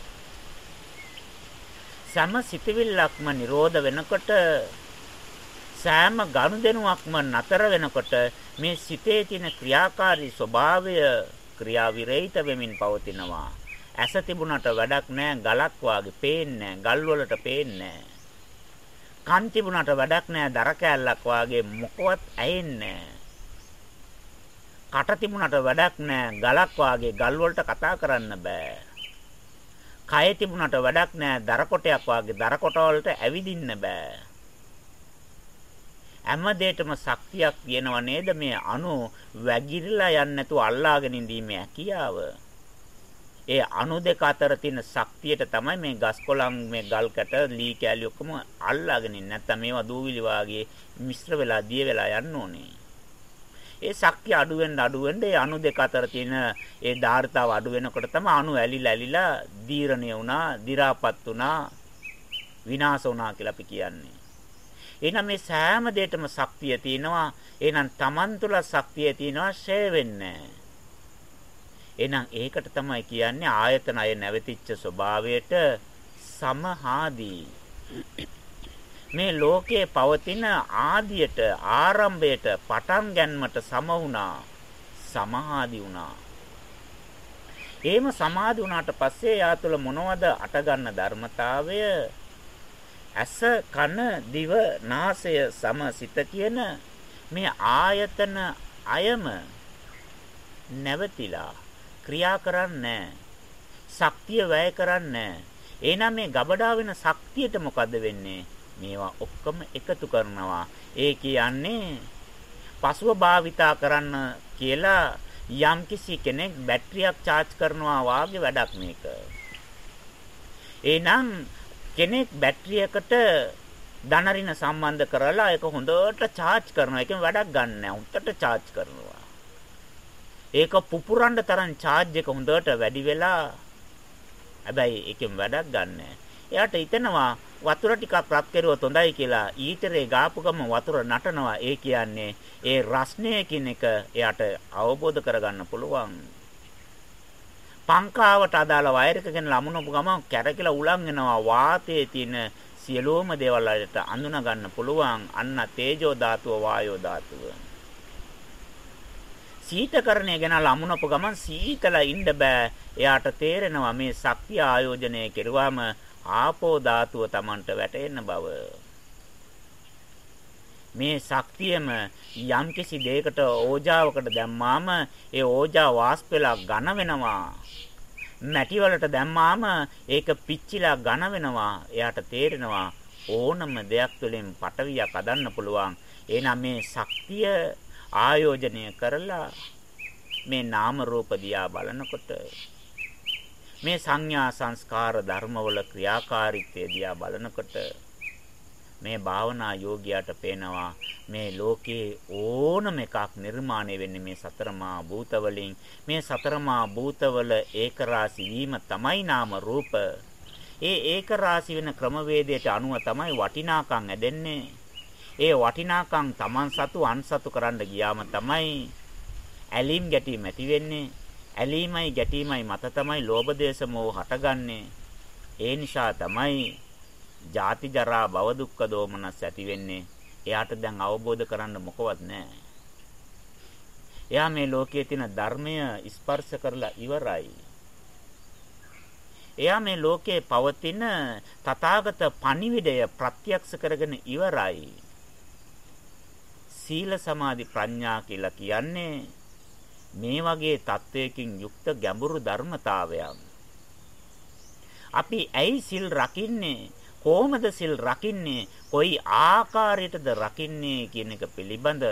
සෑම සිතවිල්ලක්ම නිරෝධ වෙනකොට සෑම ගනුදෙනුවක්ම නතර වෙනකොට මේ සිතේ තියෙන ක්‍රියාකාරී ස්වභාවය ක්‍රියා විරහිත වෙමින් පවතිනවා. ඇස තිබුණට වැඩක් නැහැ ගලක් වාගේ පේන්නේ නැහැ. ගල් වලට පේන්නේ නැහැ. කන් තිබුණාට වැඩක් නෑ දර කෑල්ලක් වාගේ මොකවත් ඇහෙන්නේ කට තිබුණාට වැඩක් නෑ ගලක් වාගේ ගල් වලට කතා කරන්න බෑ කය තිබුණාට වැඩක් නැහැ. දර කොටයක් වාගේ දර කොට වලට ඇවිදින්න බෑ. හැම දෙයකම ශක්තියක් තියෙනව නේද මේ අණු වැగిරිලා යන්නේ නැතුව අල්ලාගෙන ඉඳීමේ හැකියාව. ඒ අණු දෙක අතර තියෙන ශක්තියට තමයි මේ ගස් කොළන් මේ ගල් කැට ලී කෑලි ඔක්කොම අල්ලාගෙන ඉන්නේ. නැත්තම් මේවා දූවිලි වාගේ මිශ්‍ර වෙලා දිය වෙලා යන්න ඕනේ. ඒ ශක්තිය අඩු වෙන්න අඩු වෙන්න ඒ අණු දෙක අතර තියෙන ඒ ධාරිතාව අඩු වෙනකොට තමයි අණු ඇලිලා ඇලිලා දීර්ණය වුණා, දි รา පත් වුණා, විනාශ වුණා කියලා අපි කියන්නේ. එහෙනම් මේ සෑම දෙයකම ශක්තිය තියෙනවා. එහෙනම් Taman තුල ශක්තිය තියෙනවා ෂේ වෙන්නේ එහෙනම් ඒකට තමයි කියන්නේ ආයතන අය නැවතිච්ච ස්වභාවයට සමහාදී. මේ ලෝකයේ පවතින ආදියට ආරම්භයට පටන් ගැනීමට සම වුණා සමාධි වුණා. එහෙම සමාධි වුණාට පස්සේ යා තුළ මොනවද අටගන්න ධර්මතාවය? ඇස කන දිව නාසය සම සිත කියන මේ ආයතන අයම නැවතිලා ක්‍රියා කරන්නේ ශක්තිය වැය කරන්නේ එහෙනම් මේ ගබඩා වෙන ශක්තියට මොකද වෙන්නේ මේවා ඔක්කොම එකතු කරනවා. ඒ කියන්නේ පසුව භාවිතා කරන්න කියලා යම්කිසි කෙනෙක් බැටරියක් charge කරනවා වාගේ වැඩක් මේක. එහෙනම් කෙනෙක් බැටරියකට ධනරින සම්බන්ධ කරලා ඒක හොඳට charge කරනවා. ඒකෙන් වැඩක් ගන්න නැහැ. හොඳට charge කරනවා. ඒක පුපුරන්න තරම් charge එක හොඳට වැඩි වෙලා හැබැයි ඒකෙන් වැඩක් ගන්න. නැහැ. එයාට හිතෙනවා වතුර ටිකක් රත් කරුවොත් හොඳයි කියලා ඊතරේ ගාපු ගම වතුර නටනවා. ඒ කියන්නේ ඒ රස්නය කියන එක එයාට අවබෝධ කරගන්න පුළුවන්. පංකාවට අදාළ වයර් එක ගෙන ලමුනපු ගම කැරකිලා උලන් වෙනවා වාතයේ තියෙන සියලුම දේවල් වලට අඳුන ගන්න පුළුවන්. අන්න තේජෝ ධාතුව වායෝ ධාතුව. සීතකරණය ගැන ලමුනපු ගමන් සීතල ඉන්න බෑ. එයාට තේරෙනවා මේ ශක්තිය ආයෝජනය කෙරුවාම ආපෝ ධාතුව Tamanට වැටෙන්න බව. මේ ශක්තියම යම්කිසි දෙයකට ඕජාවකට දැම්මාම ඒ ඕජා වාෂ්ප වෙලා ඝන වෙනවා. මැටි වලට දැම්මාම ඒක පිච්චිලා ඝන වෙනවා. එයාට තේරෙනවා ඕනම දෙයක් තුළින් පටවියක් අදන්න පුළුවන්. එහෙනම් මේ ශක්තිය ආයෝජනය කරලා මේ නාම රූප දිහා බලනකොට මේ සංඥා සංස්කාර ධර්මවල ක්‍රියාකාරීත්වය දිහා බලනකොට මේ භාවනා යෝගියාට පේනවා මේ ලෝකේ ඕනම එකක් නිර්මාණය වෙන්නේ මේ සතරමා භූත වලින් මේ සතරමා භූතවල ඒකරාශි වීම තමයි නාම රූප ඒ ඒකරාශි වෙන ක්‍රමවේදයට අනුව තමයි වටිනාකම් ඇදෙන්නේ. ඒ වටිනාකම් Taman සතු අන්සතු කරන්න ගියාම තමයි ඇලීම් ගැටීම් ඇති වෙන්නේ ඇලීමයි ගැටීමයි මත තමයි ලෝභ දේශ මොහ හටගන්නේ. ඒ නිසා තමයි ජාති ජරා භව දුක්ඛ දෝමනස් ඇති වෙන්නේ. එයාට දැන් අවබෝධ කරන්න මොකවත් නැහැ. එයා මේ ලෝකයේ තියෙන ධර්මය ස්පර්ශ කරලා ඉවරයි. එයා මේ ලෝකයේ පවතින තථාගත පණිවිඩය ප්‍රත්‍යක්ෂ කරගෙන ඉවරයි. සීල සමාධි ප්‍රඥා කියලා කියන්නේ මේ වගේ தත්වයකින් යුක්ත ගැඹුරු ධර්මතාවයක්. අපි ඇයි සිල් රකින්නේ? කොහොමද සිල් රකින්නේ? කොයි ආකාරයටද රකින්නේ කියන එක පිළිබඳ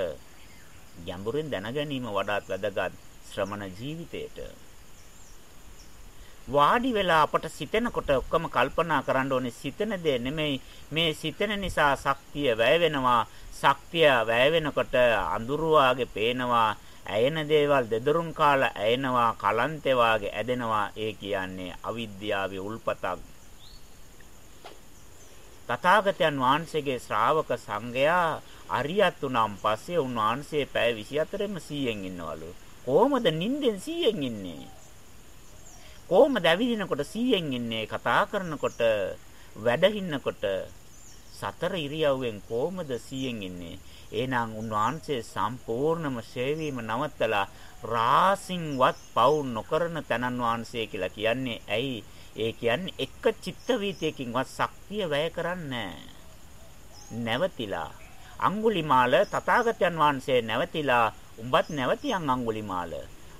ගැඹුරින් දැනගැනීම වඩාත් වැදගත් ශ්‍රමණ ජීවිතයට. වාඩි වෙලා අපට සිතෙනකොට ඔක්කොම කල්පනා කරන්න ඕනේ. සිතන දේ නෙමෙයි. මේ සිතන නිසා ශක්තිය වැය වෙනවා. ශක්තිය වැය වෙනකොට අඳුරු වාගේ පේනවා. ඇයෙන දේවල් දෙදරුම් කාලා ඇයෙනවා. කලන්තේ වාගේ ඇදෙනවා. ඒ කියන්නේ අවිද්‍යාවේ උල්පතක්. තථාගතයන් වහන්සේගේ ශ්‍රාවක සංඝයා අරියත් උනම් පස්සේ උන්වහන්සේ පැය 24ෙම 100න් ඉන්නවලු. කොහොමද නිින්දෙන් 100න් ඉන්නේ? කොහොමද ඇවිදිනකොට 100න් ඉන්නේ? කතා කරනකොට වැඩ හින්නකොට සතර ඉරියව්වෙන් කොහොමද 100න් ඉන්නේ? එහෙනම් උන්වහන්සේ සම්පූර්ණම ශේවීම නවත්තලා රාසින්වත් පවු නොකරන තනන් වහන්සේ කියලා කියන්නේ ඇයි? ඒ කියන්නේ එක චිත්ත වීතියකින්වත් ශක්තිය වැය කරන්නේ නැවතිලා. අඟුලිමාල තථාගතයන් වහන්සේ නැවතිලා උඹත් නැවතියන් අඟුලිමාල.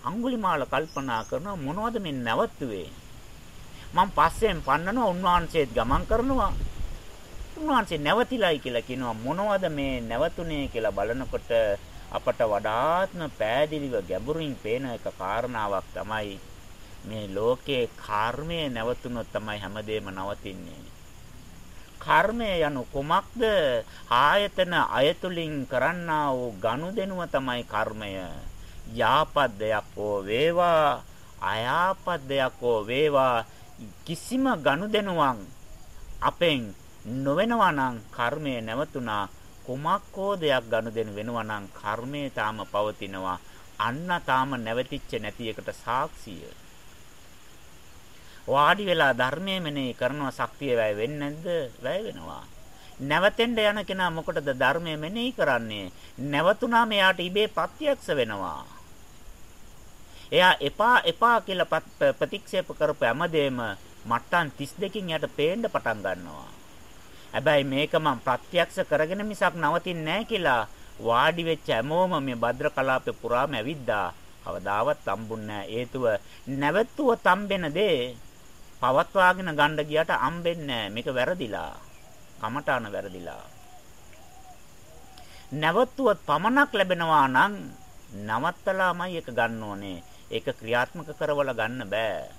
අඟුලිමාල කල්පනා කරනවා මොනවද මේ නැවතුවේ මම පස්සෙන් පන්නනවා උන්වහන්සේත් ගමන් කරනවා. උන්වහන්සේ නැවතිලායි කියලා කියනවා මොනවද මේ නැවතුනේ කියලා බලනකොට අපට වඩාත්ම පෑදිලිව ගැඹුරින් පේන එක කාරණාවක් තමයි මේ ලෝකේ කර්මය නැවතුනොත් තමයි හැමදේම නවතින්නේ. කර්මය යනු කුමක්ද? ආයතන අයතුලින් කරන්නා වූ ගනුදෙනුව තමයි කර්මය. යාපත් දෙයක් හෝ වේවා අයාපත් දෙයක් හෝ වේවා කිසිම ගනුදෙනුවක් අපෙන් නොවෙනවා නම් කර්මය නැවතුණා කුමක් හෝ දෙයක් ගනුදෙනු වෙනවා නම් කර්මය තාම පවතිනවා අන්න තාම නැවතිච්ච නැති එකට සාක්ෂිය. වාඩි වෙලා ධර්මයේ මෙනෙහි කරනවා ශක්තිය වැය වෙන්නේ නැද්ද වැය වෙනවා. නැවතෙන්න යන කෙනා මොකටද ධර්මයේ මෙනෙහි කරන්නේ? නැවතුණාම එයාට ඉබේ ප්‍රත්‍යක්ෂ වෙනවා. එයා එපා එපා කියලා ප්‍රතික්ෂේප කරපු හැමදේම මට්ටම් 32කින් යට පේන්න පටන් ගන්නවා. හැබැයි මේක මම ප්‍රත්‍යක්ෂ කරගෙන මිසක් නවතින්නේ නැහැ කියලා වාඩි වෙච්ච හැමෝම මේ භද්‍ර කලාපේ පුරාම ඇවිද්දා. කවදාවත් හම්බුන්නේ නැහැ. හේතුව නැවතුව තම්බෙන දේ පවත්වාගෙන ගන්න ගියට හම්බෙන්නේ නැහැ. මේක වැරදිලා. කමඨාන වැරදිලා. නැවතුවත් පමණක් ලැබෙනවා නම් නවත්තලාමයි එක ගන්න ඕනේ. ඒක ක්‍රියාත්මක කරවල ගන්න බෑ.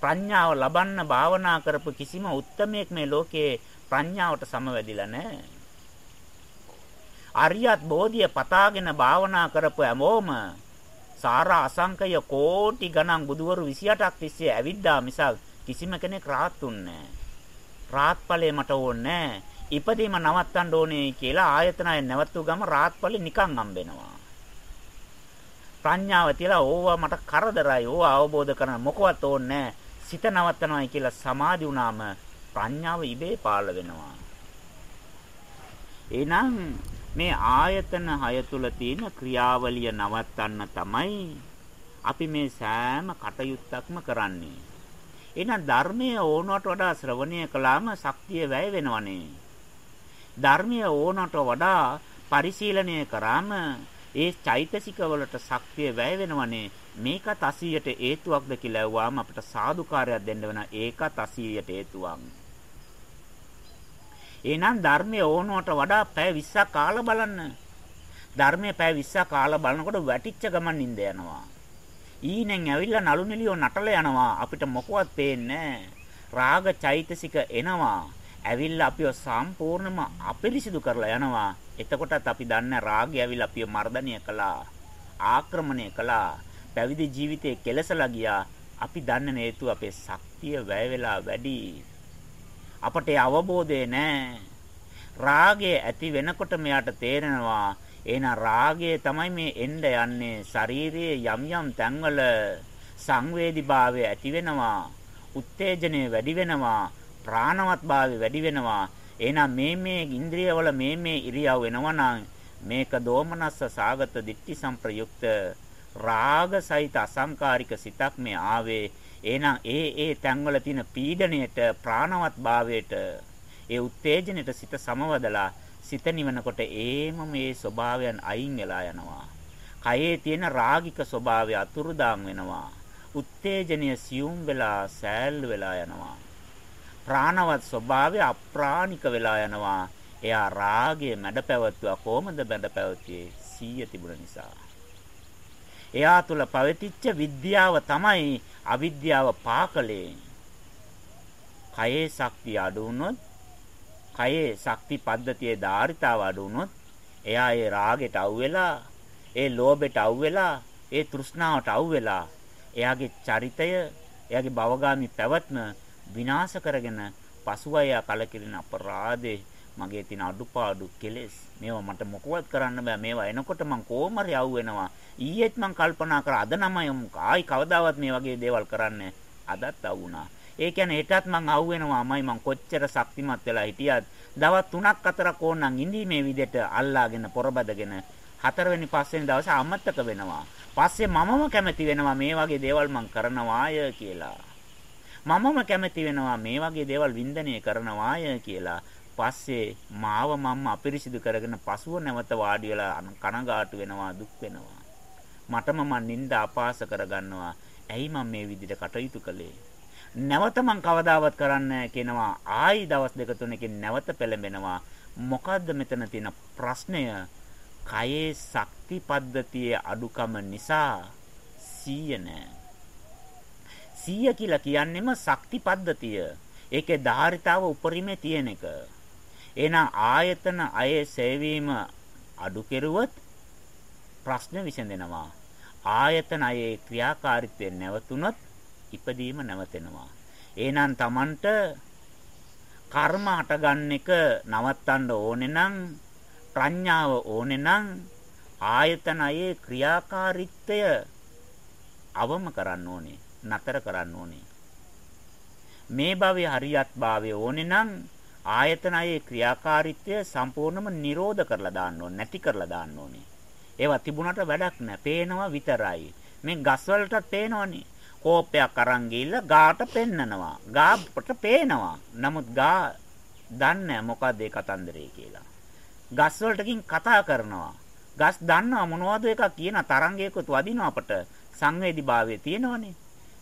ප්‍රඥාව ලබන්න භාවනා කරපු කිසිම උත්මයෙක් මේ ලෝකේ ප්‍රඥාවට සමවැදිලා නැහැ. අරියත් බෝධිය පතාගෙන භාවනා කරපු හැමෝම සාරා අසංකය කෝටි ගණන් බුදුවරු 28ක් තිස්සේ ඇවිද්දා මිසක් කිසිම කෙනෙක් රාත්තුන්නේ නැහැ. රාත්පලේ මට ඕනේ නැහැ. ඉපදීම නවත්තන්න ඕනේ කියලා ආයතනය නැවතු ගම රාත්පලේ නිකන් හම්බෙනවා. ප්‍රඥාව තියලා ඕවා මට කරදරයි. ඕවා අවබෝධ කරගන්න මොකවත් ඕනේ සිත නවත්තනවායි කියලා සමාධි වුණාම ප්‍රඥාව ඉබේ පාළ වෙනවා. එහෙනම් මේ ආයතන හය තුල තියෙන ක්‍රියාවලිය නවත්තන්න තමයි අපි මේ සෑම කටයුත්තක්ම කරන්නේ. එහෙනම් ධර්මයේ ඕනවට වඩා ශ්‍රවණය කළාම ශක්තිය වැය වෙනවනේ. ධර්මයේ ඕනට වඩා පරිශීලනය කරාම ඒ චෛතසික වලට ශක්තිය වැය වෙනවනේ මේකත් 80ට හේතුවක්ද කියලා ඇහුවාම අපිට සාදුකාරයක් දෙන්න වෙන ඒකත් 80ට හේතුවක්. එහෙනම් ධර්මයේ ඕනවට වඩා පැය 20ක් කාලා බලන්න. ධර්මයේ පැය 20ක් කාලා බලනකොට වැටිච්ච ගමන් නිඳ යනවා. ඊනෙන් ඇවිල්ලා නළු නිලියෝ නටල යනවා අපිට මොකවත් පේන්නේ රාග චෛතසික එනවා. ඇවිල්ලා අපිව සම්පූර්ණයෙන්ම අපිරිසිදු කරලා යනවා. එතකොටත් අපි දන්නේ රාගය ඇවිල්ලා අපිව මර්ධනය කළා. ආක්‍රමණය කළා. පැවිදි ජීවිතේ කෙලසලා ගියා. අපි දන්නේ හේතුව අපේ ශක්තිය වැය වෙලා වැඩි. අපට අවබෝධය නැහැ. රාගය ඇති වෙනකොට මෙයාට තේරෙනවා එහෙනම් රාගය තමයි මේ එන්න යන්නේ ශරීරයේ යම් යම් තැන්වල සංවේදීභාවය ඇති වෙනවා උත්තේජනය වැඩි වෙනවා ප්‍රාණවත්භාවය වැඩි වෙනවා. එහෙනම් මේ මේ ඉන්ද්‍රියවල මේ මේ ඉරියව් වෙනවා මේක දෝමනස්ස සාගත දික්ටි සංප්‍රයුක්ත රාග සහිත අසංකාරික සිතක් මේ ආවේ. එහෙනම් ඒ ඒ තැන්වල තියෙන පීඩණයට ප්‍රාණවත් භාවයට ඒ උත්තේජනයට සිත සමවදලා සිත නිවනකොට ඒම මේ ස්වභාවයන් අයින් වෙලා යනවා. කයේ තියෙන රාගික ස්වභාවය අතුරුදාන් වෙනවා. උත්තේජනය සියුම් වෙලා සෑල්ලු වෙලා යනවා. ප්‍රාණවත් ස්වභාවය අප්‍රාණික වෙලා යනවා. එයා රාගය මැඩ පැවතුවා කොහොමද මැඩ පැවතියේ? සීය තිබුණ නිසා. එයා තුල පවතිච්ච විද්‍යාව තමයි අවිද්‍යාව පාකලේ. කයේ ශක්තිය අඩු වුණොත්, කයේ ශක්ති පද්ධතියේ ධාරිතාව අඩු වුණොත්, එයා ඒ රාගෙට අවු වෙලා, ඒ ලෝභෙට අවු වෙලා, ඒ තෘෂ්ණාවට අවු වෙලා, එයාගේ චරිතය, එයාගේ භවගාමි පැවැත්ම විනාශ කරගෙන පසුවය කලකිරින අපරාධේ මගේ තියෙන අඩුපාඩු කෙලෙස්. මේවා මට මොකවත් කරන්න බෑ. මේවා එනකොට මං කොහොම හරි යව් වෙනවා? ඊයේත් මං කල්පනා කරා අද නම් ආයි කවදාවත් මේ වගේ දේවල් කරන්නේ අදත් අවුණා ඒ කියන්නේ හෙටත් මං අවු වෙනවාමයි මං කොච්චර ශක්තිමත් වෙලා හිටියත් දවස් 3ක් 4ක් ඕනනම් ඉඳී මේ විදිහට අල්ලාගෙන පොරබදගෙන හතරවෙනි පස්වෙනි දවසේ අමතක වෙනවා. පස්සේ මමම කැමති වෙනවා මේ වගේ දේවල් මං කරනවාය කියලා. මමම කැමති වෙනවා මේ වගේ දේවල් වින්දනය කරනවාය කියලා. පස්සේ මාව මම අපිරිසිදු කරගෙන පසුව නැවත වාඩි වෙලා කනගාටු වෙනවා දුක් වෙනවා. මටම මන් නිନ୍ଦ අපාස කරගන්නවා. ඇයි මම මේ විදිහට කටයුතු කළේ? නැවත මං කවදාවත් කරන්න කියනවා. ආයි දවස් දෙක තුනකින් නැවත පෙළඹෙනවා. මොකද්ද මෙතන තියෙන ප්‍රශ්නය? කයේ ශක්ති පද්ධතියේ අඩුකම නිසා සීය නැහැ. 100 කියලා කියන්නෙම ශක්ති පද්ධතිය. ඒකේ ධාරිතාව උපරිමේ තියෙන එක. එහෙනම් ආයතන අයේ සේවීම අඩු කෙරුවොත් ප්‍රශ්න විසඳෙනවා. ආයතන අයේ ක්‍රියාකාරීත්වය නැවතුනොත් ඉපදීම නැවතෙනවා. එහෙනම් Tamanට කර්ම හටගන්න එක නවත්තන්න ඕනේ නම් ප්‍රඥාව ඕනේ නම් ආයතනයේ ක්‍රියාකාරීත්වය අවම කරන්න ඕනේ. නතර කරන්න ඕනේ මේ භවයේ හරියත් භාවය ඕනේ නම් ආයතනයේ ක්‍රියාකාරීත්වය සම්පූර්ණයෙන්ම නිරෝධ කරලා දාන්න ඕනේ නැති කරලා දාන්න ඕනේ ඒවා තිබුණට වැඩක් නැහැ පේනවා විතරයි මේ ගස් වලටත් පේනවනේ කෝපයක් අරන් ගිහිල්ලා ගාට පෙන්නනවා. ගාට පේනවා. නමුත් ගා දන්නේ මොකද්ද ඒ කතන්දරේ කියලා. ගස් වලටකින් කතා කරනවා. ගස් දන්නවා මොනවද එකක් කියන තරංගයකට වදිනවා අපට සංවේදීභාවය තියෙනවනේ.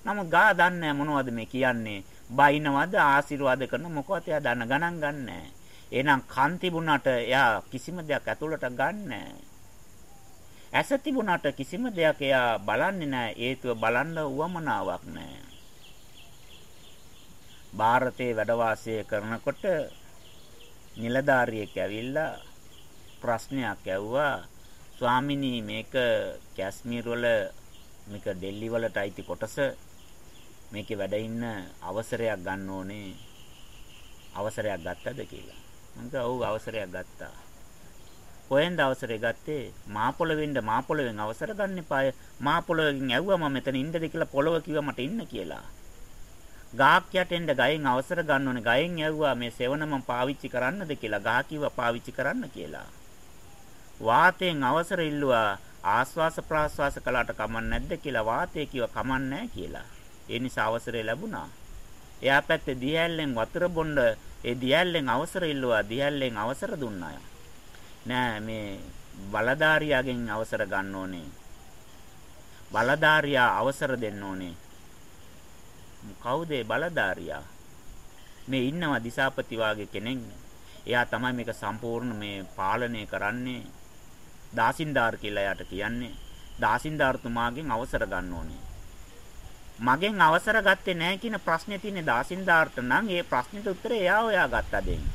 නමුත් ගා දන්නේ මොනවද මේ කියන්නේ? බයිනවද ආශිර්වාද කරන මොකවත් එයා දන්න ගණන් ගන්නෑ. එහෙනම් කන් තිබුණාට එයා කිසිම දෙයක් ඇතුළට ගන්නෑ. ඇස තිබුණාට කිසිම දෙයක් එයා බලන්නේ නැහැ. හේතුව බලන්න උවමනාවක් නැහැ. ಭಾರತේ වැඩ වාසය කරනකොට නිලධාරියෙක් ඇවිල්ලා ප්‍රශ්නයක් ඇහුවා ස්වාමිනී මේක කැශ්මීර් වල මේක ඩෙල්ලි වලට අයිති කොටස මේකේ වැඩ ඉන්න අවසරයක් ගන්න ඕනේ. අවසරයක් ගත්තද කියලා. මම කිව්වා ඔව් අවසරයක් ගත්තා. කොහෙන්ද අවසරය ගත්තේ? මා පොළවෙන්ද? මා පොළවෙන් අවසර ගන්න එපාය. මා පොළවෙන් ඇව්වා මම මෙතන ඉන්නද කියලා පොළව කිව්වා මට ඉන්න කියලා. ගහක් යටෙන්ද ගයෙන් අවසර ගන්න ඕනේ. ගයෙන් ඇව්වා මේ සෙවණ මම පාවිච්චි කරන්නද කියලා. ගහ කිව්වා පාවිච්චි කරන්න කියලා. වාතයෙන් අවසර ඉල්ලුවා ආස්වාස ප්‍රාස්වාස කළාට කමක් නැද්ද කියලා. වාතය කිව්වා කමක් නැහැ කියලා. ඒ නිසා අවසරය ලැබුණා එයා පැත්තේ දියැලෙන් වතුර බොන්න ඒ දියැලෙන් අවසර ඉල්ලුවා දියැලෙන් අවසර දුන්නා නෑ මේ බලධාරියාගෙන් අවසර ගන්න ඕනේ. බලධාරියා අවසර දෙන්න ඕනේ. කවුද බලධාරියා? මේ ඉන්නවා දිසාපති වාගේ කෙනෙක්. එයා තමයි මේක සම්පූර්ණ මේ පාලනය කරන්නේ. දාසින්දාර් කියලා එයාට කියන්නේ. දාසින්දාර්තුමාගෙන් අවසර ගන්න ඕනේ. මගෙන් අවසර ගත්තේ නැහැ කියන ප්‍රශ්නේ තියෙන්නේ දාසින්දාර්ට නම් ඒ ප්‍රශ්නෙට උත්තරේ එයා ඔයා ගත්තා දෙන්නේ.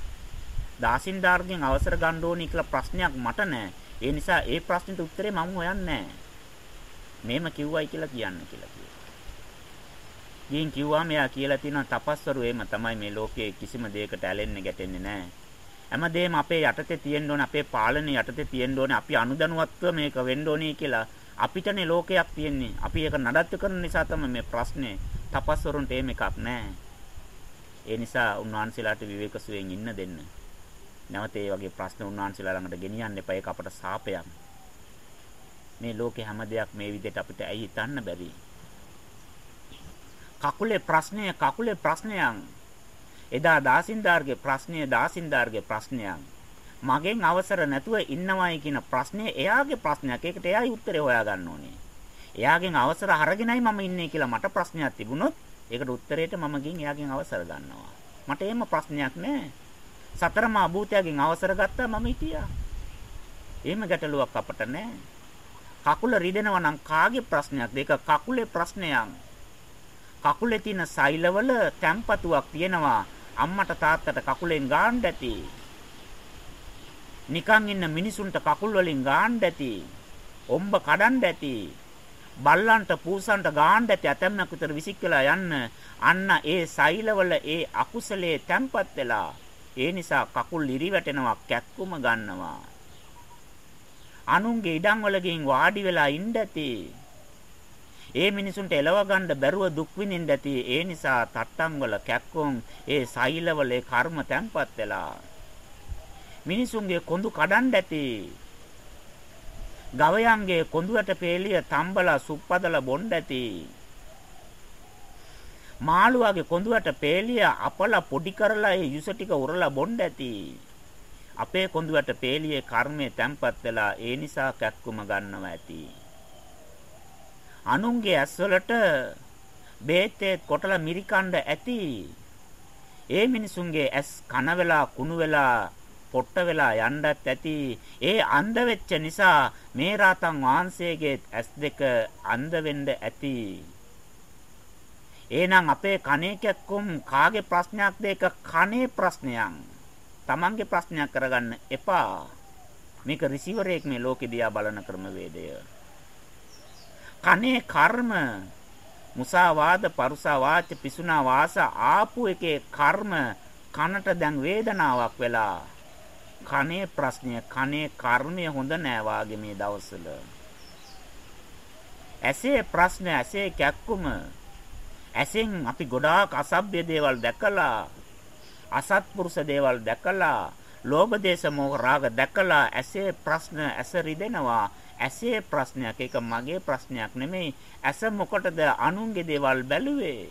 දාසින්දාර්ගෙන් අවසර ගන්න ඕනි කියලා ප්‍රශ්නයක් මට නැහැ. ඒ නිසා ඒ ප්‍රශ්නෙට උත්තරේ මම හොයන්නේ නැහැ. මේම කිව්වයි කියලා කියන්න කියලා කිව්වා. ගින් කිව්වා මෙයා කියලා තියෙනවා තපස්වරු එහෙම තමයි මේ ලෝකයේ කිසිම දෙයකට ඇලෙන්නේ ගැටෙන්නේ නැහැ. හැමදේම අපේ යටතේ තියෙන්න ඕනේ අපේ පාලනේ යටතේ තියෙන්න ඕනේ අපි අනුදැනුවත්ව මේක වෙන්න ඕනේ කියලා අපිටනේ ලෝකයක් තියෙන්නේ. අපි ඒක නඩත්තු කරන නිසා තමයි මේ ප්‍රශ්නේ. තපස්වරුන්ට එහෙම එකක් නැහැ. ඒ නිසා උන්වහන්සේලාට විවේක සුවයෙන් ඉන්න දෙන්න. නැවත ඒ වගේ ප්‍රශ්න උන්වහන්සේලා ළඟට ගෙනියන්න එපා. ඒක අපට සාපයක්. මේ ලෝකේ හැම දෙයක් මේ විදිහට අපිට ඇයි හිතන්න බැරි? කකුලේ ප්‍රශ්නය කකුලේ ප්‍රශ්නයක්. එදා දාසින්දාර්ගේ ප්‍රශ්නය දාසින්දාර්ගේ ප්‍රශ්නයක්. මගෙන් අවසර නැතුව ඉන්නවයි කියන ප්‍රශ්නේ එයාගේ ප්‍රශ්නයක්. ඒකට එයායි උත්තරේ හොයාගන්න ඕනේ. එයාගෙන් අවසර අරගෙනයි මම ඉන්නේ කියලා මට ප්‍රශ්නයක් තිබුණොත් ඒකට උත්තරේට මම ගින් එයාගෙන් අවසර ගන්නවා. මට එහෙම ප්‍රශ්නයක් නැහැ. සතර මා භූතයන්ගෙන් අවසර ගත්තා මම හිටියා. එහෙම ගැටලුවක් අපට නැහැ. කකුල රිදෙනවා නම් කාගේ ප්‍රශ්නයක්ද? ඒක කකුලේ ප්‍රශ්නයක්. කකුලේ තියෙන සෛලවල තැම්පතුවක් තියෙනවා. අම්මට තාත්තට කකුලෙන් ගාන්න ඇති. නිකන් ඉන්න මිනිසුන්ට කකුල් වලින් ගාන්න ඇති. ඔම්බ කඩන්න ඇති. බල්ලන්ට පූසන්ට ගාන්න ඇති ඇතැම්මක් විතර විසික් වෙලා යන්න අන්න ඒ සෛලවල ඒ අකුසලයේ තැම්පත් වෙලා ඒ නිසා කකුල් ඉරි වැටෙනවා කැක්කුම ගන්නවා. අනුන්ගේ ඉඩම් වල ගින් වාඩි වෙලා ඉන්න ඇති. ඒ මිනිසුන්ට එලව ගන්න බැරුව දුක් විඳින්න ඇති. ඒ නිසා තට්ටම් වල කැක්කුම් ඒ සෛලවල කර්ම තැම්පත් වෙලා. මිනිසුන්ගේ කොඳු කඩන්න ඇති. ගවයන්ගේ කොඳුයට පේලිය තම්බලා සුප්පදලා බොන්න ඇති. මාළුවාගේ කොඳුවට පේලිය අපලා පොඩි කරලා ඒ යුස ටික උරලා බොන්න ඇති. අපේ කොඳුවට පේලියේ කර්මය තැම්පත් වෙලා ඒ නිසා කැක්කුම ගන්නවා ඇති. අනුන්ගේ ඇස්වලට බේතේ කොටලා මිරිකණ්ඩ ඇති. ඒ මිනිසුන්ගේ ඇස් කන වෙලා කුණු වෙලා පොට්ට වෙලා යන්නත් ඇති. ඒ අන්ධ වෙච්ච නිසා මේ රාතන් වහන්සේගේ ඇස් දෙක අන්ධ වෙන්න ඇති. එහෙනම් අපේ කණේ කැක්කුම් කාගේ ප්‍රශ්නයක්ද ඒක කණේ ප්‍රශ්නයක්. Tamange ප්‍රශ්නයක් කරගන්න එපා. මේක රිසීවර් එකක් මේ ලෝකෙ දිහා බලන ක්‍රමවේදය. කනේ කර්ම මුසාවාද පරුසා වාච පිසුනා වාස ආපු එකේ කර්ම කනට දැන් වේදනාවක් වෙලා කනේ ප්‍රශ්නය කනේ කර්මය හොඳ නෑ වාගේ මේ දවස්වල. ඇසේ ප්‍රශ්න ඇසේ කැක්කුම ඇසෙන් අපි ගොඩාක් අසභ්‍ය දේවල් දැකලා අසත්පුරුෂ දේවල් දැකලා ලෝභ දේශ මොහ රාග දැකලා ඇසේ ප්‍රශ්න ඇස රිදෙනවා. ඇසේ ප්‍රශ්නයක් ඒක මගේ ප්‍රශ්නයක් නෙමෙයි. ඇස මොකටද අනුන්ගේ දේවල් බැලුවේ?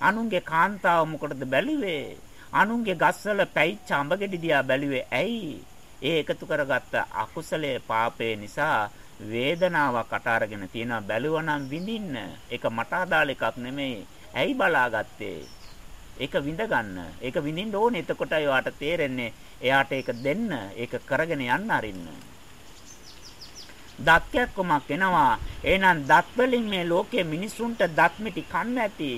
අනුන්ගේ කාන්තාව මොකටද බැලුවේ? අනුන්ගේ ගස්වල පැයිච්ච අඹ ගෙඩි දිහා බැලුවේ ඇයි? ඒ එකතු කරගත්ත අකුසලයේ පාපේ නිසා වේදනාවක් අටාරගෙන තියෙනවා. බැලුවනම් විඳින්න. ඒක මට අදාළ එකක් නෙමෙයි. ඇයි බලාගත්තේ? ඒක විඳ ගන්න. ඒක විඳින්න ඕනේ. එතකොටයි ඔයාට තේරෙන්නේ. එයාට ඒක දෙන්න. ඒක කරගෙන යන්න අරින්න. දත්යක් කොමක් එනවා? එහෙනම් දත් වලින් මේ ලෝකයේ මිනිසුන්ට දත් මිටි කන්න ඇති.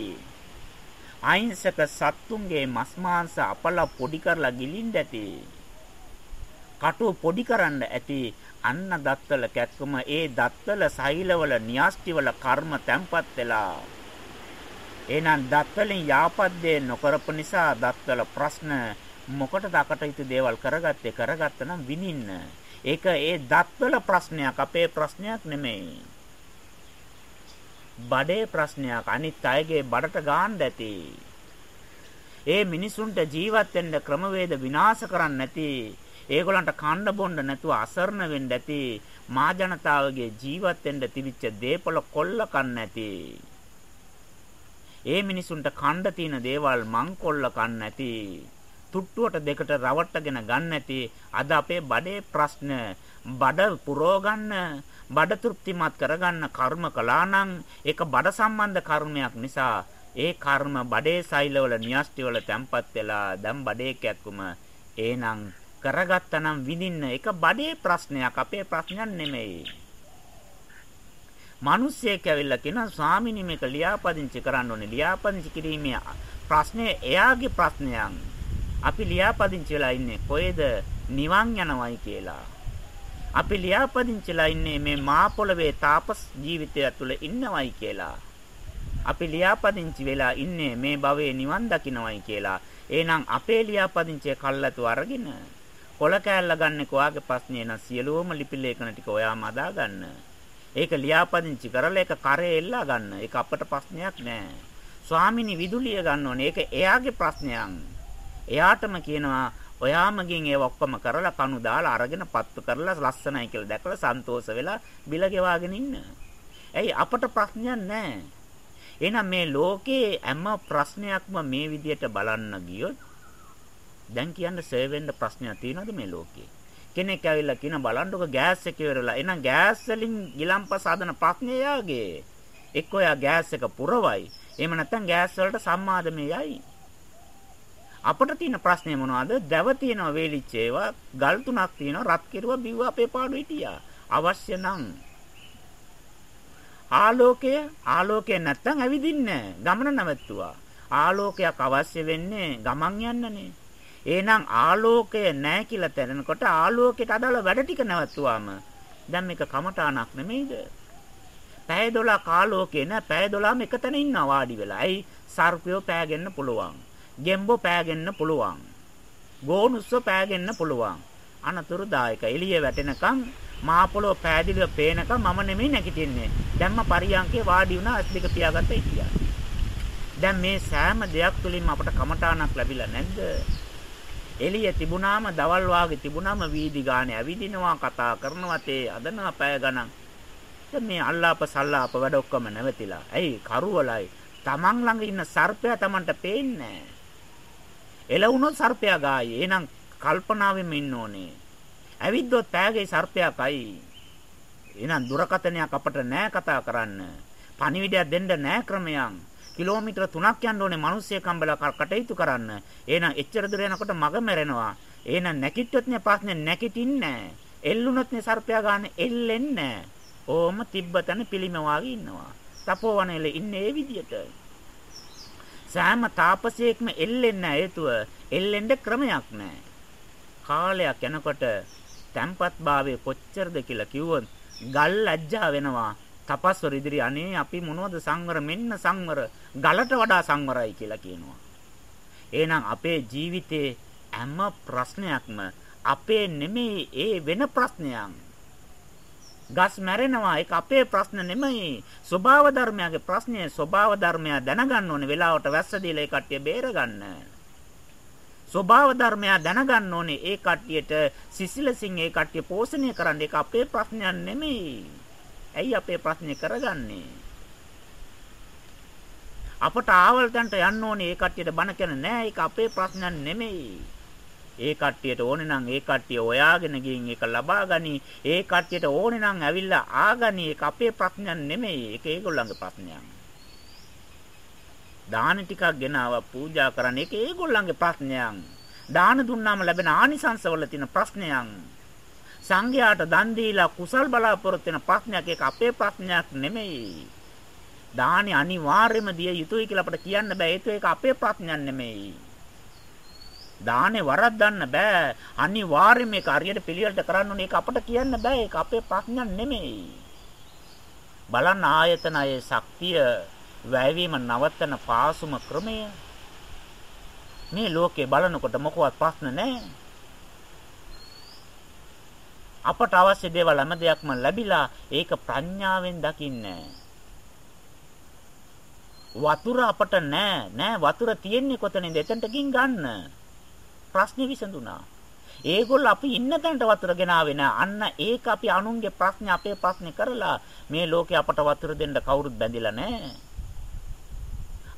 අහිංසක සත්තුන්ගේ මස් මාංශ අපල පොඩි කරලා ගිලින්න ඇති. කටු පොඩි කරන්න ඇති අන්න දත්වල කැක්කම ඒ දත්වල සෛලවල න්‍යාස්තිවල කර්ම තැම්පත් වෙලා. එහෙනම් දත්වලින් යාපද්දේ නොකරපු නිසා දත්වල ප්‍රශ්න මොකටද අකටයුතු දේවල් කරගත්තේ? කරගත්ත නම් විනින්න ඒක ඒ දත්වල ප්‍රශ්නයක් අපේ ප්‍රශ්නයක් නෙමෙයි. බඩේ ප්‍රශ්නයක්. අනිත් අයගේ බඩට ගාන්න ඇති ඒ මිනිසුන්ට ජීවත් වෙන්න ක්‍රමවේද විනාශ කරන්න නැති. ඒගොල්ලන්ට කන්න බොන්න නැතුව අසරණ වෙන්න ඇති. මා ජනතාවගේ ජීවත් වෙන්න තිබිච්ච දේපල කොල්ල කන්න ඇති. ඒ මිනිසුන්ට කණ්ඩ තියෙන දේවල් මං කොල්ල කන්න ඇති. තුට්ටුවට දෙකට රවට්ටගෙන ගන්න ඇති. අද අපේ බඩේ ප්‍රශ්න. බඩ පුරව ගන්න බඩ තෘප්තිමත් කරගන්න කර්ම කළා නම් ඒක බඩ සම්බන්ධ කර්මයක් නිසා ඒ කර්ම බඩේ සෛලවල න්‍යෂ්ටිවල තැම්පත් වෙලා දැන් බඩේ කැක්කුම එහෙනම් කරගත්තනම් විඳින්න ඒක බඩේ ප්‍රශ්නයක් අපේ ප්‍රශ්නයක් නෙමෙයි. මිනිස්සෙක් ඇවිල්ලා කියනවා ස්වාමිනී මේක ලියාපදිංචි කරන්න ඕනේ. ලියාපදිංචි කිරීමේ ප්‍රශ්නේ එයාගේ ප්‍රශ්නයක්. අපි ලියාපදිංචි වෙලා ඉන්නේ කොහෙද? නිවන් යනවයි කියලා. අපි ලියාපදිංචිලා ඉන්නේ මේ මා පොළවේ තාපස් ජීවිතය තුළ ඉන්නවයි කියලා. අපි ලියාපදිංචි වෙලා ඉන්නේ මේ භවයේ නිවන් දකින්නවයි කියලා. එහෙනම් අපේ ලියාපදිංචිය කල්ලාතු අරගෙන කොල කෑල්ල ගන්න කොයාගේ ප්‍රශ්නේ නම් සියලුම ලිපි ලේඛන ටික ඔයාම අදා ගන්න. ඒක ලියාපදිංචි කරලා ඒක කරේ එල්ලා ගන්න. ඒක අපට ප්‍රශ්නයක් නෑ. ස්වාමිනී විදුලිය ගන්න ඕනේ. ඒක එයාගේ ප්‍රශ්නයක්. එයාටම කියනවා ඔයාම ගින් ඒව ඔක්කොම කරලා කණු දාලා අරගෙන පත්තු කරලා ලස්සනයි කියලා දැකලා සන්තෝෂ වෙලා බිල ගෙවාගෙන ඉන්න. ඇයි අපට ප්‍රශ්නයක් නැහැ. එහෙනම් මේ ලෝකේ හැම ප්‍රශ්නයක්ම මේ විදියට බලන්න ගියොත් දැන් කියන්න සර්ව් වෙන්න ප්‍රශ්නයක් තියෙනවද මේ ලෝකේ? කෙනෙක් ඇවිල්ලා කියන බලන්නකො ගෑස් එක ඉවරලා. එහෙනම් ගෑස් වලින් ගිලම්පස හදන ප්‍රශ්නේ යාගේ. එක්ක ඔයා ගෑස් එක පුරවයි. එහෙම නැත්නම් ගෑස් වලට සම්මාදමේ යයි. අපිට තියෙන ප්‍රශ්නේ මොනවද? දැව තියෙනවා වේලිච්ච ඒවා, ගල් තුනක් තියෙනවා, රත් කෙරුවා බිව්ව අපේ පාඩු හිටියා. අවශ්‍ය නම් ආලෝකය ආලෝකය නැත්තම් ඇවිදින්නේ ගමන නැවතුවා. ආලෝකයක් අවශ්‍ය වෙන්නේ ගමන් යන්නනේ. එහෙනම් ආලෝකය නැහැ කියලා තැනනකොට ආලෝකයට අදාළ වැඩ ටික නැවතුවාම දැන් මේක කමඨාණක් නෙමෙයිද? පැය 12 කාලෝකේ නෑ පැය 12ම එක තැන ඉන්නවා වාඩි වෙලා. ඇයි සර්පයෝ පෑගෙන්න පුළුවන්. ගෙම්බෝ පෑගෙන්න පුළුවන්. ගෝනුස්සෝ පෑගෙන්න පුළුවන්. අනතුරුදායක එළිය වැටෙනකම් මා පොළොව පෑදිලිව පේනකම් මම නෙමෙයි නැගිටින්නේ. දැන් මම පරියන්කේ වාඩි වුණා අස් දෙක පියාගත්ත හිටියා. දැන් මේ සෑම දෙයක් තුළින්ම අපට කමඨාණක් ලැබිලා නැද්ද? එළිය තිබුණාම දවල් වාගේ තිබුණාම වීදි ගානේ ඇවිදිනවා කතා කරනවා තේ අදනවා පැය ගණන්. දැන් මේ අල්ලාප සල්ලාප වැඩ ඔක්කොම නැවතිලා. ඇයි කරුවලයි. Taman ළඟ ඉන්න සර්පයා Tamanට පේන්නේ එළවුනොත් සර්පයා ගායි. එහෙනම් කල්පනාවෙම ඉන්න ඕනේ. ඇවිද්දොත් පෑගේ සර්පයා කයි. එහෙනම් දුරකතනයක් අපට නෑ කතා කරන්න. පණිවිඩයක් දෙන්න නෑ ක්‍රමයක්. කිලෝමීටර 3ක් යන්න ඕනේ මිනිස්සෙක් හම්බලා කටයුතු කරන්න. එහෙනම් එච්චර දුර යනකොට මග මැරෙනවා. එහෙනම් නැකිට්ටොත් නේ ප්‍රශ්නේ නැකිටින්නේ එල්ලුනොත් නේ සර්පයා ගන්න එල්ලෙන්නේ ඕම තිබ්බතන පිළිම වාගේ ඉන්නවා. තපෝවනේල ඉන්නේ ඒ විදියට. සෑම තාපසයෙක්ම එල්ලෙන්න හේතුව එල්ලෙන්න ක්‍රමයක් නැහැ. කාලයක් යනකොට තැම්පත්භාවයේ කොච්චරද කියලා කිව්වොත් ගල් ලැජ්ජා වෙනවා. තපස්වර ඉදිරි අනේ අපි මොනවද සංවර මෙන්න සංවර ගලට වඩා සංවරයි කියලා කියනවා. එහෙනම් අපේ ජීවිතේ හැම ප්‍රශ්නයක්ම අපේ නෙමෙයි ඒ වෙන ප්‍රශ්නයක්. ගස් මැරෙනවා ඒක අපේ ප්‍රශ්න නෙමෙයි. ස්වභාව ධර්මයාගේ ප්‍රශ්නය ස්වභාව ධර්මයා දැනගන්න ඕනේ වෙලාවට වැස්ස දීලා ඒ කට්ටිය බේරගන්න. ස්වභාව ධර්මයා දැනගන්න ඕනේ ඒ කට්ටියට සිසිලසින් ඒ කට්ටිය පෝෂණය කරන්න ඒක අපේ ප්‍රශ්නයක් නෙමෙයි. ඇයි අපේ ප්‍රශ්නේ කරගන්නේ? අපට ආවල් තැනට යන්න ඕනේ ඒ කට්ටියට බන කියන නෑ ඒක අපේ ප්‍රශ්නයක් නෙමෙයි. ඒ කට්ටියට ඕනේ නම් ඒ කට්ටිය හොයාගෙන ගින් ඒක ලබා ගනි. ඒ කට්ටියට ඕනේ නම් ඇවිල්ලා ආගනි. ඒක අපේ ප්‍රශ්නයක් නෙමෙයි. ඒක ඒගොල්ලන්ගේ ප්‍රශ්නයක්. දාන ටිකක් ගෙනාව පූජා කරන්න ඒක ඒගොල්ලන්ගේ ප්‍රශ්නයක්. දාන දුන්නාම ලැබෙන ආනිසංසවල තියෙන ප්‍රශ්නයක්. සංඝයාට දන් දීලා කුසල් බලාපොරොත්තු වෙන ප්‍රශ්නයක් ඒක අපේ ප්‍රශ්නයක් නෙමෙයි. දානි අනිවාර්යයෙන්ම දිය යුතුයි කියලා අපිට කියන්න බෑ. ඒක අපේ ප්‍රශ්නයක් නෙමෙයි. දානේ වරද්දන්න බෑ. අනිවාර්යයෙන් මේක හරියට පිළිවෙලට කරන්න ඕනේ. ඒක අපට කියන්න බෑ. ඒක අපේ ප්‍රශ්නයක් නෙමෙයි. බලන්න ආයතනයේ ශක්තිය වැයවීම නවත්තන පාසුම ක්‍රමය මේ ලෝකේ බලනකොට මොකවත් ප්‍රශ්න නැහැ. අපට අවශ්‍ය දේවල් හැම දෙයක්ම ලැබිලා ඒක ප්‍රඥාවෙන් දකින්නේ වතුර අපට නෑ නෑ වතුර තියෙන්නේ කොතනද එතනට ගින් ගන්න ප්‍රශ්නේ විසඳුණා. ඒගොල්ලෝ අපි ඉන්න තැනට වතුර ගෙනාවේ නෑ. අන්න ඒක අපි අනුන්ගේ ප්‍රශ්නේ අපේ ප්‍රශ්නේ කරලා මේ ලෝකේ අපට වතුර දෙන්න කවුරුත් බැඳිලා නෑ.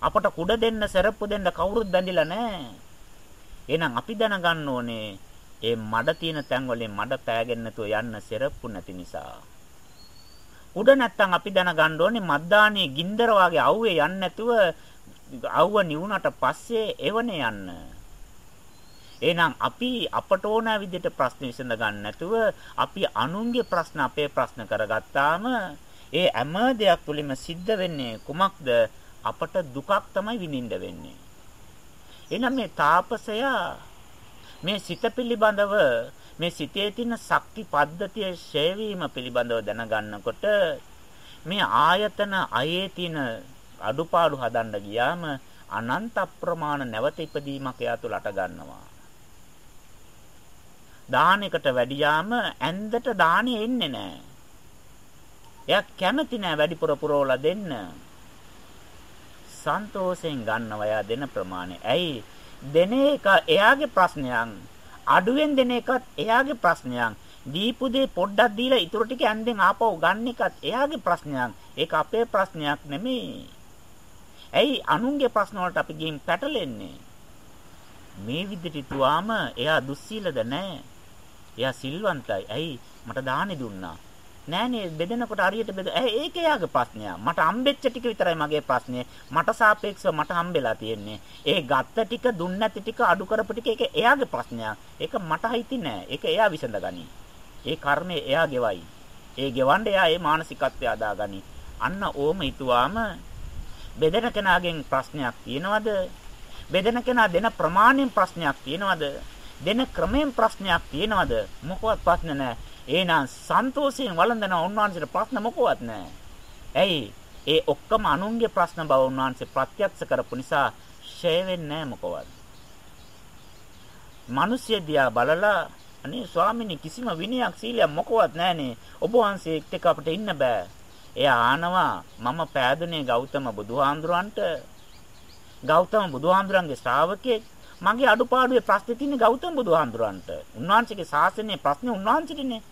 අපට කුඩ දෙන්න සරප්පු දෙන්න කවුරුත් බැඳිලා නෑ. එහෙනම් අපි දැනගන්න ඕනේ ඒ මඩ තියෙන තැන් වලින් මඩ පෑගෙන්න නැතුව යන්න සරප්පු නැති නිසා. උඩ නැත්තම් අපි දැනගන්න ඕනේ මද්දානේ ගින්දර වාගේ අවුවේ යන්නේ නැතුව අවුව නිවුනට පස්සේ එවනේ යන්න. එහෙනම් අපි අපට ඕන විදිහට ප්‍රශ්න විසඳ ගන්න නැතුව අපි අනුන්ගේ ප්‍රශ්න අපේ ප්‍රශ්න කරගත්තාම ඒ හැම දෙයක් තුලින්ම සිද්ධ වෙන්නේ කුමක්ද? අපට දුකක් තමයි විඳින්න වෙන්නේ. එහෙනම් මේ තාපසයා මේ සිත පිළිබඳව මේ සිතේ තියෙන ශක්ති පද්ධතිය ෂේවීම පිළිබඳව දැනගන්නකොට මේ ආයතන අයේ තියෙන අඩුපාඩු හදන්න ගියාම අනන්ත අප්‍රමාණ නැවත ඉපදීමක් එයා තුළ අට ගන්නවා. දානෙකට වැඩියාම ඇඳට දානෙ එන්නේ නැහැ. එයා කැමති නැහැ වැඩිපුර පුරවලා දෙන්න. සන්තෝෂයෙන් ගන්නවා එයා දෙන ප්‍රමාණය. ඇයි? දෙන එක එයාගේ ප්‍රශ්නයක්. අඩුවෙන් දෙන එකත් එයාගේ ප්‍රශ්නයක්. දීපු දේ පොඩ්ඩක් දීලා ඊටු ටික ඇඳෙන් ආපහු ගන්න එකත් එයාගේ ප්‍රශ්නයක්. ඒක අපේ ප්‍රශ්නයක් නෙමෙයි. ඇයි අනුන්ගේ ප්‍රශ්න වලට අපි ගිහින් පැටලෙන්නේ? මේ විදිහට හිතුවාම එයා දුස්සීලද නැහැ. එයා සිල්වන්තයි. ඇයි මට දානි දුන්නා. නෑනේ බෙදෙනකොට හරියට බෙද. ඇයි ඒක එයාගේ ප්‍රශ්නයක්. මට හම්බෙච්ච ටික විතරයි මගේ ප්‍රශ්නේ. මට සාපේක්ෂව මට හම්බෙලා තියෙන්නේ. ඒ ගත්ත ටික දුන්න නැති ටික අඩු කරපු ටික ඒක එයාගේ ප්‍රශ්නයක්. ඒක මට හිති නෑ. ඒක එයා විසඳගනි. ඒ කර්මය එයා ගෙවයි. ඒ ගෙවන්න එයා ඒ මානසිකත්වය අදාගනි. අන්න ඕම හිතුවාම බෙදෙන කෙනාගෙන් ප්‍රශ්නයක් තියෙනවද? බෙදෙන කෙනා දෙන ප්‍රමාණයෙන් ප්‍රශ්නයක් තියෙනවද? දෙන ක්‍රමයෙන් ප්‍රශ්නයක් තියෙනවද? මොකවත් ප්‍රශ්න නැහැ. එහෙනම් සන්තෝෂයෙන් වළඳන උන්වහන්සේට ප්‍රශ්න මොකවත් නැහැ. ඇයි? ඒ ඔක්කොම අනුන්ගේ ප්‍රශ්න බව උන්වහන්සේ ප්‍රත්‍යක්ෂ කරපු නිසා ෂේ වෙන්නේ නැහැ මොකවත්. මිනිස්සු දිහා බලලා අනේ ස්වාමිනේ කිසිම විනයක් සීලයක් මොකවත් නැහනේ. ඔබ වහන්සේ එක්ක අපිට ඉන්න බෑ. එයා ආනවා මම පෑදුනේ ගෞතම බුදුහාඳුරන්ට ගෞතම බුදුහාඳුරන්ගේ ශ්‍රාවකෙක් මගේ අඩුපාඩුවේ ප්‍රශ්නේ තියෙන්නේ ගෞතම බුදුහාඳුරන්ට. උන්වහන්සේගේ ශාසනයේ ප්‍රශ්නේ උන්වහන්සේටනේ.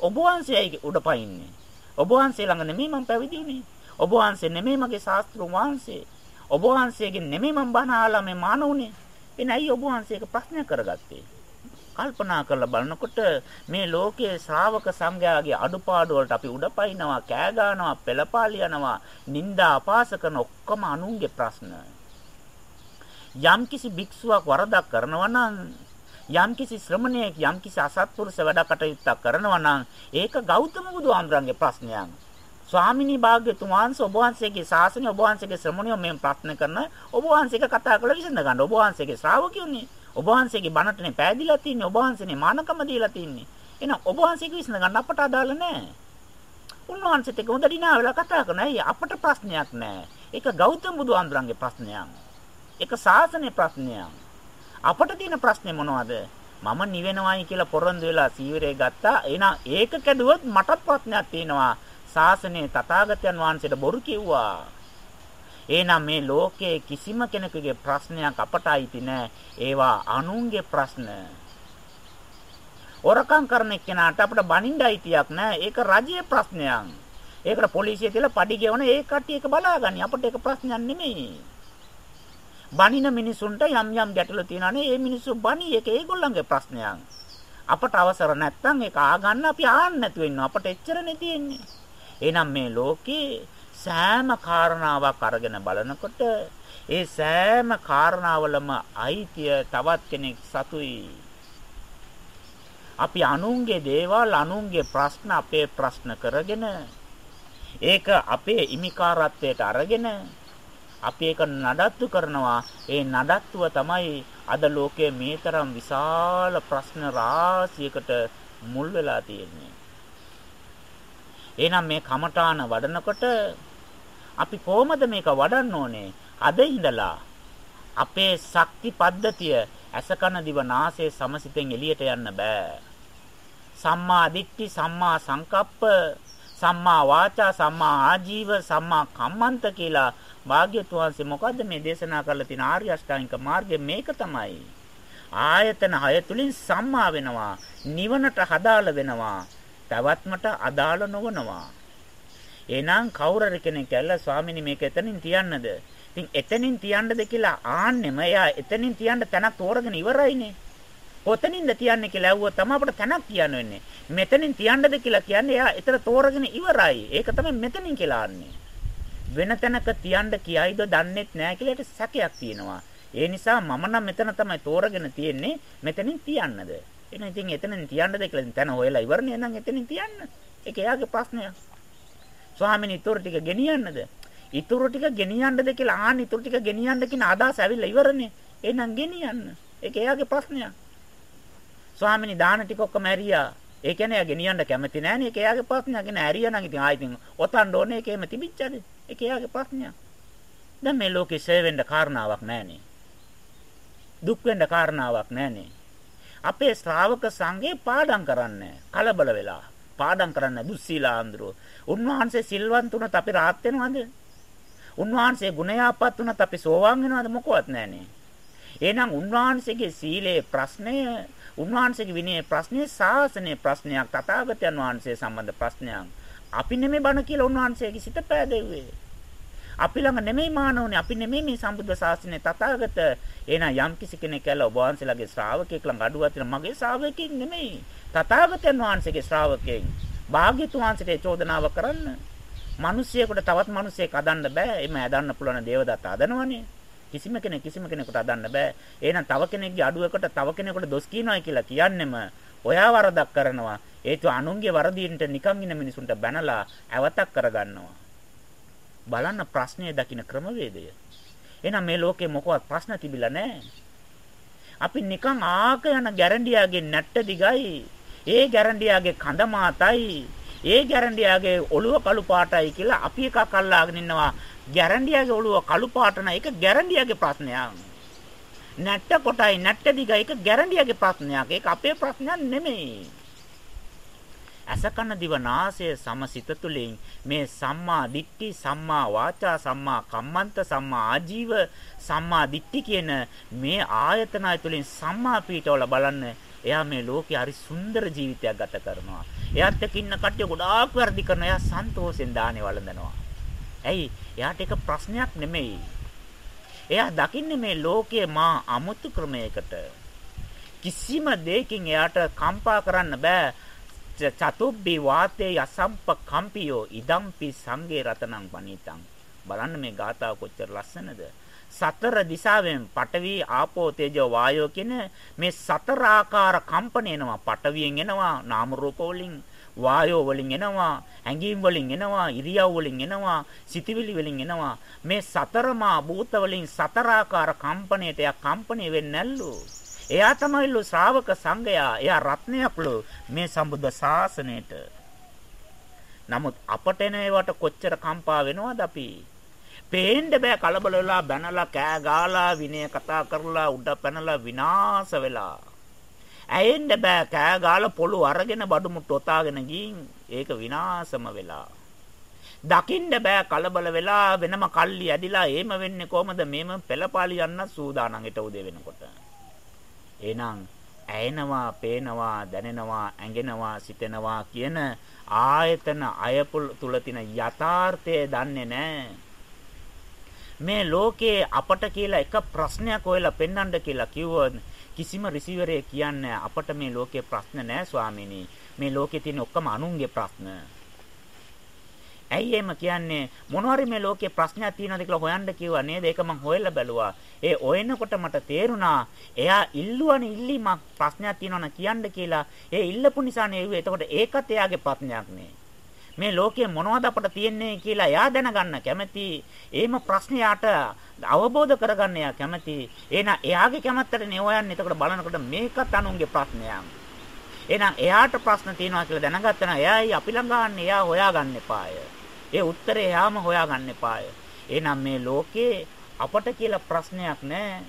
ඔබ වහන්සේයි උඩපයින්නේ. ඔබ වහන්සේ ළඟ නෙමෙයි මම පැවිදි වුනේ. ඔබ වහන්සේ නෙමෙයි මගේ ශාස්ත්‍රුන් වහන්සේ. ඔබ වහන්සේගෙන් නෙමෙයි මම බණ අහලා මේ මාන උනේ. එනයි ඔබ වහන්සේක ප්‍රශ්නයක් කරගත්තේ. කල්පනා කරලා බලනකොට මේ ලෝකයේ ශ්‍රාවක සංඝයාගේ අඩුපාඩු වලට අපි උඩපයින්නවා, කෑ ගන්නවා, පෙළපාලි යනවා, නිന്ദා අපාස කරන ඔක්කොම අනුන්ගේ ප්‍රශ්න. යම්කිසි භික්ෂුවක් වරදක් කරනවා නම් යම්කිසි ශ්‍රමණයෙක් යම්කිසි අසත්පුරුෂ වැඩ කටයුත්තක් කරනවා නම් ඒක ගෞතම බුදුහාමුදුරන්ගේ ප්‍රශ්නයක්. ස්වාමිනී භාග්‍යතුන් වහන්සේ ඔබ වහන්සේගේ ශාසනය ඔබ වහන්සේගේ ශ්‍රමණයෝ මෙන් ප්‍රශ්න කරන ඔබ වහන්සේක කතා කරලා විසඳ ගන්න. ඔබ වහන්සේගේ ශ්‍රාවකයෝනේ. ඔබ වහන්සේගේ බණටනේ පෑදිලා තින්නේ. ඔබ වහන්සේනේ මානකම දීලා තින්නේ. එහෙනම් ඔබ වහන්සේක විසඳ ගන්න අපට අදාළ නැහැ. උන්වහන්සේත් එක්ක හොඳ දිනා වෙලා කතා කරන අය අපට ප්‍රශ්නයක් නැහැ. ඒක ගෞතම බුදුහාමුදුරන්ගේ ප්‍රශ්නයක්. ඒක ශාසනයේ ප්‍රශ්නයක්. අපට තියෙන ප්‍රශ්නේ මොනවද? මම නිවෙනවයි කියලා පොරොන්දු වෙලා සීවරේ ගත්තා. එහෙනම් ඒක කැඩුවොත් මටත් ප්‍රශ්නයක් තියෙනවා. ශාසනයේ තථාගතයන් වහන්සේට බොරු කිව්වා. එහෙනම් මේ ලෝකයේ කිසිම කෙනෙකුගේ ප්‍රශ්නයක් අපට අයිති නැහැ. ඒවා අනුන්ගේ ප්‍රශ්න. ඔරකම් කරන එක්කෙනාට අපිට බනින්න අයිතියක් නැහැ. ඒක රජයේ ප්‍රශ්නයක්. ඒකට පොලිසිය තියලා පඩි ගෙවන ඒ කට්ටිය එක බලාගන්නේ. අපිට ඒක ප්‍රශ්නයක් නෙමෙයි. බනින මිනිසුන්ට යම් යම් ගැටලු තියෙනවානේ. ඒ මිනිස්සු බනි ඒක ඒගොල්ලන්ගේ ප්‍රශ්නයක්. අපට අවසර නැත්තම් ඒක ආගන්න අපි ආන්න නැතුව ඉන්නවා. අපට එච්චරනේ තියෙන්නේ. එහෙනම් මේ ලෝකේ සෑම කාරණාවක් අරගෙන බලනකොට ඒ සෑම කාරණාවලම අයිතිය තවත් කෙනෙක් සතුයි. අපි අනුන්ගේ දේවල් අනුන්ගේ ප්‍රශ්න අපේ ප්‍රශ්න කරගෙන ඒක අපේ ඉමිකාරත්වයට අරගෙන අපි ඒක නඩත්තු කරනවා ඒ නඩත්තුව තමයි අද ලෝකයේ මේ තරම් විශාල ප්‍රශ්න රාශියකට මුල් වෙලා තියෙන්නේ එහෙනම් මේ කමඨාන වඩනකොට අපි කොහොමද මේක වඩන්න ඕනේ? අද ඉඳලා අපේ ශක්ති පද්ධතිය ඇසකන දිව නාසය සමසිතෙන් එළියට යන්න බෑ. සම්මා දිට්ඨි සම්මා සංකප්ප සම්මා වාචා සම්මා ආජීව සම්මා කම්මන්ත කියලා භාග්‍යතුන් වහන්සේ මොකද්ද මේ දේශනා කරලා තියෙන ආර්ය අෂ්ටාංගික මාර්ගය මේක තමයි. ආයතන හය තුලින් සම්මා වෙනවා නිවනට හදාළ වෙනවා පැවැත්මට අදාළ නොවනවා. එහෙනම් කවුරුර කෙනෙක් ඇල්ල ස්වාමිනී මේක එතනින් තියන්නද? ඉතින් එතනින් තියන්නද කියලා ආන්නෙම එයා එතනින් තියන්න තැනක් තෝරගෙන ඉවරයිනේ. කොතනින්ද තියන්නේ කියලා ඇහුවොත් තමයි අපිට තැනක් කියන්න වෙන්නේ. මෙතනින් තියන්නද කියලා කියන්නේ එයා එතන තෝරගෙන ඉවරයි. ඒක තමයි මෙතනින් කියලා ආන්නේ. වෙන තැනක තියන්න කියයිද දන්නේත් නැහැ කියලා ඒට සැකයක් තියෙනවා. ඒ නිසා මම නම් මෙතන තමයි තෝරගෙන තියෙන්නේ මෙතනින් තියන්නද? එහෙනම් ඉතින් එතනින් තියන්නද කියලා තැන හොයලා ඉවරනේ නම් එතනින් තියන්න. ඒක එයාගේ ප්‍රශ්නයක්. ස්වාමීන් ඉතුරු ටික ගෙනියන්නද? ඉතුරු ටික ගෙනියන්නද කියලා ආන්න ඉතුරු ටික ගෙනියන්න කියන අදහස ඇවිල්ලා ඉවරනේ. එහෙනම් ගෙනියන්න. ඒක එයාගේ ප්‍රශ්නයක්. ස්වාමීනි දාන ටික ඔක්කොම ඇරියා. ඒ කියන්නේ එයා ගෙනියන්න කැමති නෑනේ. ඒක එයාගේ ප්‍රශ්නයක්. නේ ඇරියා නම් ඉතින් ආයෙ ඉතින් ඔතන්න ඕනේ. ඒක එහෙම තිබිච්චද? ඒක එයාගේ ප්‍රශ්නයක්. දැන් මේ ලෝකේ ෂේ වෙන්න කාරණාවක් නෑනේ. දුක් වෙන්න කාරණාවක් නෑනේ. අපේ ශ්‍රාවක සංඝේ පාඩම් කරන්නේ කලබල වෙලා පාඩම් කරන්න දුස්සීලාන්දරෝ උන්වහන්සේ සිල්වන්ත උනත් අපි rahat වෙනවද උන්වහන්සේ ගුණයාපත් උනත් අපි සෝවාන් වෙනවද මොකවත් නැහනේ එහෙනම් උන්වහන්සේගේ සීලේ ප්‍රශ්නය උන්වහන්සේගේ විනයේ ප්‍රශ්නේ ශාසනයේ ප්‍රශ්නයක් තථාගතයන් වහන්සේ සම්බන්ධ ප්‍රශ්නයක් අපි නෙමෙයි බණ කියලා උන්වහන්සේගේ සිත පෑදෙව්වේ අපි ළඟ නෙමෙයි මානෝනේ අපි නෙමෙයි මේ සම්බුද්ධ ශාසනයේ තථාගත. එහෙනම් යම් කිසි කෙනෙක් කියලා ඔබ වහන්සේලාගේ ශ්‍රාවකෙක් ළඟ අඩුවක් තියෙන මගේ ශ්‍රාවකෙක් නෙමෙයි. තථාගතයන් වහන්සේගේ ශ්‍රාවකෙක්. භාග්‍යතුන් වහන්සේට චෝදනාව කරන්න. මිනිසියෙකුට තවත් මිනිසෙක් අදන්න බෑ. එimhe ඇදන්න පුළුවන් දේවදත්ත අදනවනේ. කිසිම කෙනෙක් කිසිම කෙනෙකුට අදන්න බෑ. එහෙනම් තව කෙනෙක්ගේ අඩුවකට තව කෙනෙකුට දොස් කියනවා කියලා කියන්නෙම ඔයා වරදක් කරනවා. ඒතු අනුන්ගේ වරදීන්ට නිකන් ඉන්න මිනිසුන්ට බැනලා ඇවතක් කරගන්නවා. බලන්න ප්‍රශ්නය දකින්න ක්‍රමවේදය. එහෙනම් මේ ලෝකේ මොකවත් ප්‍රශ්න තිබිලා නැහැ. අපි නිකන් ආක යන ගැරන්ඩියාගේ නැට්ට දිගයි. ඒ ගැරන්ඩියාගේ කඳ මාතයි. ඒ ගැරන්ඩියාගේ ඔළුව කළු පාටයි කියලා අපි එකක් අල්ලාගෙන ඉන්නවා. ගැරන්ඩියාගේ ඔළුව කළු පාට නැහැ. ඒක ගැරන්ඩියාගේ ප්‍රශ්නයක්. නැට්ට කොටයි නැට්ට දිගයි ඒක ගැරන්ඩියාගේ ප්‍රශ්නයක්. ඒක අපේ ප්‍රශ්නයක් නෙමෙයි. අසකන දිවනාසය සමසිත තුලින් මේ සම්මා දිට්ඨි සම්මා වාචා සම්මා කම්මන්ත සම්මා ආජීව සම්මා දිට්ඨි කියන මේ ආයතනය තුලින් සම්මා පීඨවල බලන්න එයා මේ ලෝකේ හරි සුන්දර ජීවිතයක් ගත කරනවා. එයාත් එක්ක ඉන්න කට්ටිය ගොඩාක් වැඩි කරන එයා සන්තෝෂෙන් දානේ වළඳනවා. ඇයි? එයාට ඒක ප්‍රශ්නයක් නෙමෙයි. එයා දකින්නේ මේ ලෝකයේ මා අමුතු ක්‍රමයකට. කිසිම දෙයකින් එයාට කම්පා කරන්න බෑ. චතුබ්බි වාතේ යසම්ප කම්පියෝ ඉදම්පි සංගේ රතනං පනිතං. බලන්න මේ ගාථාව කොච්චර ලස්සනද. සතර දිශාවෙන් පඨවි ආපෝ තේජෝ වායෝ කියන මේ සතර ආකාර කම්පන එනවා පඨවියෙන් එනවා නාම රූප වලින් වායෝ වලින් එනවා ඇඟීම් වලින් එනවා ඉරියව් වලින් එනවා සිතිවිලි වලින් එනවා මේ සතරමා භූත වලින් සතර ආකාර කම්පණයට යා කම්පණය වෙන්නේ නැල්ලු එයා තමයිලු ශ්‍රාවක සංඝයා එයා රත්නයක්ලු මේ සම්බුද්ධ ශාසනයට නමුත් අපට එන ඒවට කොච්චර කම්පා වෙනවද අපි පේන්න බෑ කලබල වෙලා බැනලා කෑ ගාලා විනය කතා කරලා උඩ පැනලා විනාශ වෙලා. ඇයෙන්න බෑ කෑ ගාලා පොළු අරගෙන බඩු මුට්ට ඔතාගෙන ගින් ඒක විනාශම වෙලා. දකින්න බෑ කලබල වෙලා වෙනම කල්ලි ඇදිලා එහෙම වෙන්නේ කොහමද මේම පෙළපාලි යන්න සූදානම් ඊට උදේ වෙනකොට. එහෙනම් ඇයෙනවා, පේනවා, දැනෙනවා, ඇඟෙනවා, සිතෙනවා කියන ආයතන අයපුල් තුල තියෙන යථාර්ථය දන්නේ නැහැ. මේ ලෝකයේ අපට කියලා එක ප්‍රශ්නයක් හොයලා පෙන්වන්න කියලා කිව්වොත් කිසිම රිසීවරේ කියන්නේ අපට මේ ලෝකේ ප්‍රශ්න නැහැ ස්වාමීනි. මේ ලෝකේ තියෙන ඔක්කොම අනුන්ගේ ප්‍රශ්න. ඇයි එහෙම කියන්නේ මොනවාරි මේ ලෝකේ ප්‍රශ්නයක් තියෙනවද කියලා හොයන්න කිව්වා නේද? ඒක මම හොයලා බැලුවා. ඒ හොයනකොට මට තේරුණා එයා ඉල්ලුවනේ ඉල්ලීමක් ප්‍රශ්නයක් තියෙනවනම් කියන්න කියලා. ඒ ඉල්ලපු නිසානේ එව්වේ. එතකොට ඒකත් එයාගේ ප්‍රශ්නයක් නේ. මේ ලෝකයේ මොනවද අපට තියෙන්නේ කියලා එයා දැනගන්න කැමති. එහෙම ප්‍රශ්නයට අවබෝධ කරගන්න එයා කැමති. එහෙනම් එයාගේ කැමැත්තට නේ හොයන්නේ. එතකොට බලනකොට මේකත් අනුන්ගේ ප්‍රශ්නයක්. එහෙනම් එයාට ප්‍රශ්න තියෙනවා කියලා දැනගත්තා නම් එයායි අපි ළඟාන්නේ එයා හොයාගන්න එපාය. ඒ උත්තරේ එයාම හොයාගන්න එපාය. එහෙනම් මේ ලෝකේ අපට කියලා ප්‍රශ්නයක් නැහැ.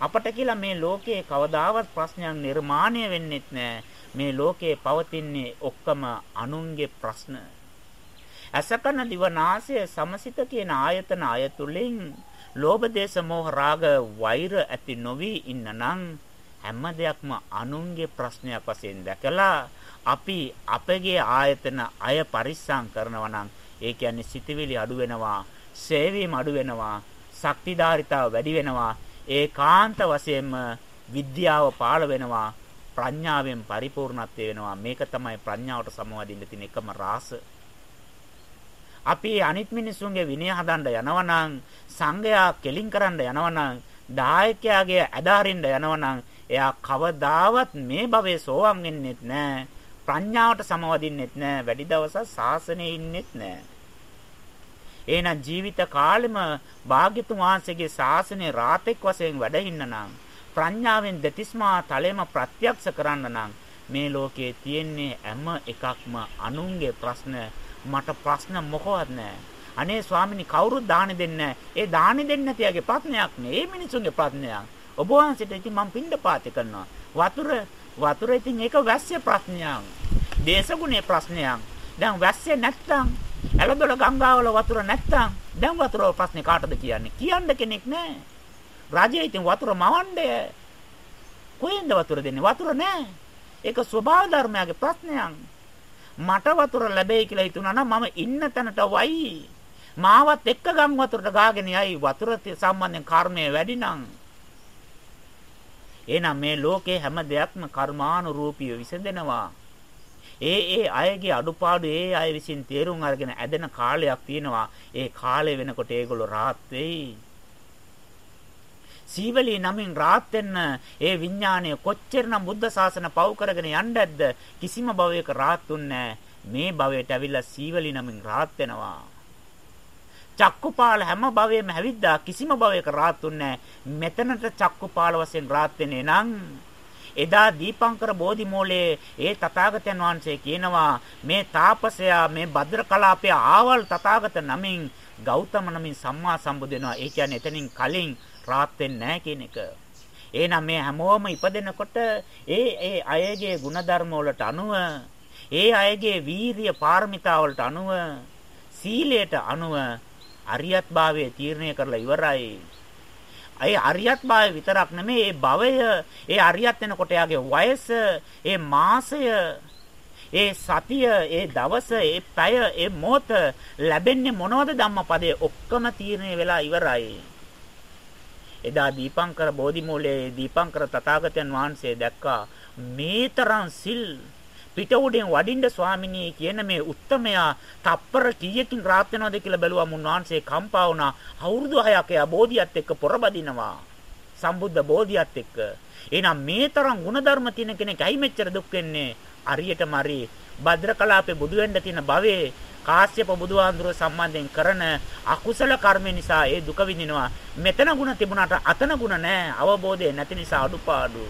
අපට කියලා මේ ලෝකේ කවදාවත් ප්‍රශ්නයක් නිර්මාණය වෙන්නෙත් නැහැ. මේ ලෝකේ පවතින්නේ ඔක්කොම අනුන්ගේ ප්‍රශ්න. අසකන දිවනාසය සමසිත කියන ආයතන අයතුලින් ලෝභ දේශ මොහ රාග වෛර ඇති නොවි ඉන්නනම් හැම දෙයක්ම අනුන්ගේ ප්‍රශ්නයක් වශයෙන් දැකලා අපි අපගේ ආයතන අය පරිස්සම් කරනවා නම් ඒ කියන්නේ සිතවිලි අඩු වෙනවා, සේවීම අඩු වෙනවා, ශක්තිධාරිතාව වැඩි වෙනවා. ඒකාන්ත වශයෙන්ම විද්‍යාව පාළ වෙනවා. ප්‍රඥාවෙන් පරිපූර්ණත්වය වෙනවා. මේක තමයි ප්‍රඥාවට සමවදින්න තියෙන එකම රාස. අපි අනිත් මිනිසුන්ගේ විනය හදන්න යනවනම් සංගයා කෙලින් කරන්න යනවනම් දායකයාගේ ඇදාරින්න යනවනම් එයා කවදාවත් මේ භවයේ සෝවන් වෙන්නෙත් නැහැ. ප්‍රඥාවට සමවදින්නෙත් නැහැ. වැඩි දවසක් සාසනයේ ඉන්නෙත් නැහැ. එහෙනම් ජීවිත කාලෙම භාග්‍යතුන් වහන්සේගේ ශාසනයේ රාතෙක් වශයෙන් වැඩ ඉන්නනම් ප්‍රඥාවෙන් දෙතිස්මා තලෙම ප්‍රත්‍යක්ෂ කරන්න නම් මේ ලෝකයේ තියෙන්නේ හැම එකක්ම අනුන්ගේ ප්‍රශ්න මට ප්‍රශ්න මොකවත් නැහැ. අනේ ස්වාමිනී කවුරුත් දානි දෙන්නේ ඒ දානි දෙන්නේ නැතිගේ ප්‍රශ්නයක් නේ. මේ මිනිසුන්ගේ ප්‍රශ්නයක්. ඔබ වහන්සේට ඉතින් මම පින්ඩ පාති කරනවා. වතුර වතුර ඉතින් ඒක වැස්සේ ප්‍රශ්නයක්. දේශගුණේ ප්‍රශ්නයක්. දැන් වැස්සේ නැත්තම් එළදොල ගංගාවල වතුර නැත්තම් දැන් වතුර ප්‍රශ්නේ කාටද කියන්නේ? කියන්න කෙනෙක් නැහැ. රජය ඉතින් වතුර මවන්නේ කොහෙන්ද වතුර දෙන්නේ? වතුර නැහැ. ඒක ස්වභාව ධර්මයාගේ ප්‍රශ්නයක්. මට වතුර ලැබෙයි කියලා හිතුණා නම් මම ඉන්න තැනට වයි. මාවත් එක්ක ගම් වතුරට ගාගෙන යයි වතුර සම්බන්ධයෙන් කර්මය වැඩි නම්. එහෙනම් මේ ලෝකේ හැම දෙයක්ම කර්මානුරූපීව විසඳෙනවා. ඒ ඒ අයගේ අඩුපාඩු ඒ අය විසින් තේරුම් අරගෙන ඇදෙන කාලයක් තියෙනවා. ඒ කාලය වෙනකොට ඒගොල්ලෝ rahat වෙයි. සීවලී නමින් රාත් වෙන්න ඒ විඥාණය කොච්චරනම් බුද්ධ ශාසන පවු කරගෙන යන්නේද්ද කිසිම භවයක රාත්ුන්නේ මේ භවයට ඇවිල්ලා සීවලී නමින් රාත් වෙනවා චක්කුපාල හැම භවයෙම හැවිද්දා කිසිම භවයක රාත්ුන්නේ මෙතනට චක්කුපාල වශයෙන් රාත් වෙන්නේ නම් එදා දීපංකර බෝධිමූලයේ ඒ තථාගතයන් වහන්සේ කියනවා මේ තාපසයා මේ භද්‍ර කලාපයේ ආවල් තථාගත නමින් ගෞතම නමින් සම්මා සම්බුද් වෙනවා ඒ කියන්නේ එතනින් කලින් රාත් වෙන්නේ නැහැ කියන එක. එහෙනම් මේ හැමෝම ඉපදෙනකොට ඒ ඒ අයගේ ಗುಣධර්ම වලට අනුව ඒ අයගේ වීරිය පාරමිතා වලට අනුව සීලයට අනුව අරියත් භාවයේ තීරණය කරලා ඉවරයි. ඒ අරියත් භාවය විතරක් නෙමෙයි ඒ භවය ඒ අරියත් වෙනකොට යාගේ වයස ඒ මාසය ඒ සතිය ඒ දවස ඒ පැය ඒ මොහොත ලැබෙන්නේ මොනවද ධම්මපදයේ ඔක්කොම තීරණය වෙලා ඉවරයි එදා දීපංකර බෝධිමූලයේ දීපංකර තථාගතයන් වහන්සේ දැක්කා මේතරම් සිල් පිට උඩෙන් වඩින්න ස්වාමිනී කියන මේ උත්තමයා තප්පර කීයකින් රාත් වෙනවද කියලා බැලුවා මුන්වහන්සේ කම්පා වුණා අවුරුදු 6ක යා බෝධියත් එක්ක පොරබදිනවා සම්බුද්ධ බෝධියත් එක්ක එහෙනම් මේ තරම් ಗುಣධර්ම තියෙන කෙනෙක් ඇයි මෙච්චර දුක් වෙන්නේ අරියටම හරි භද්‍රකලාපේ බුදු වෙන්න තියෙන භවයේ කාශ්‍යප බුදුහාඳුර සම්බන්ධයෙන් කරන අකුසල කර්ම නිසා ඒ දුක විඳිනවා. මෙතන ಗುಣ තිබුණාට අතන ಗುಣ නැහැ. අවබෝධය නැති නිසා අඩුපාඩු.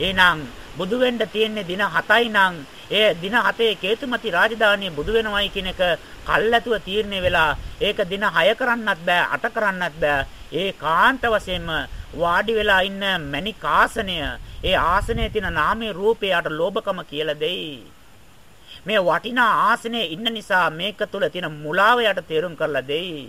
එහෙනම් බුදු වෙන්න තියෙන්නේ දින 7යි නම් ඒ දින 7 කේතුමති රාජධානිය බුදු වෙනවයි කියන එක කල්ැතුව තීරණය වෙලා ඒක දින 6 කරන්නත් බෑ 8 කරන්නත් බෑ. ඒ කාන්ත වශයෙන්ම වාඩි වෙලා ඉන්න මණික් ආසනය ඒ ආසනයේ තියෙන නාමයේ රූපේ යට ලෝභකම කියලා දෙයි. මේ වටිනා ආසනයේ ඉන්න නිසා මේක තුල තියෙන මුලාව යට තේරුම් කරලා දෙයි.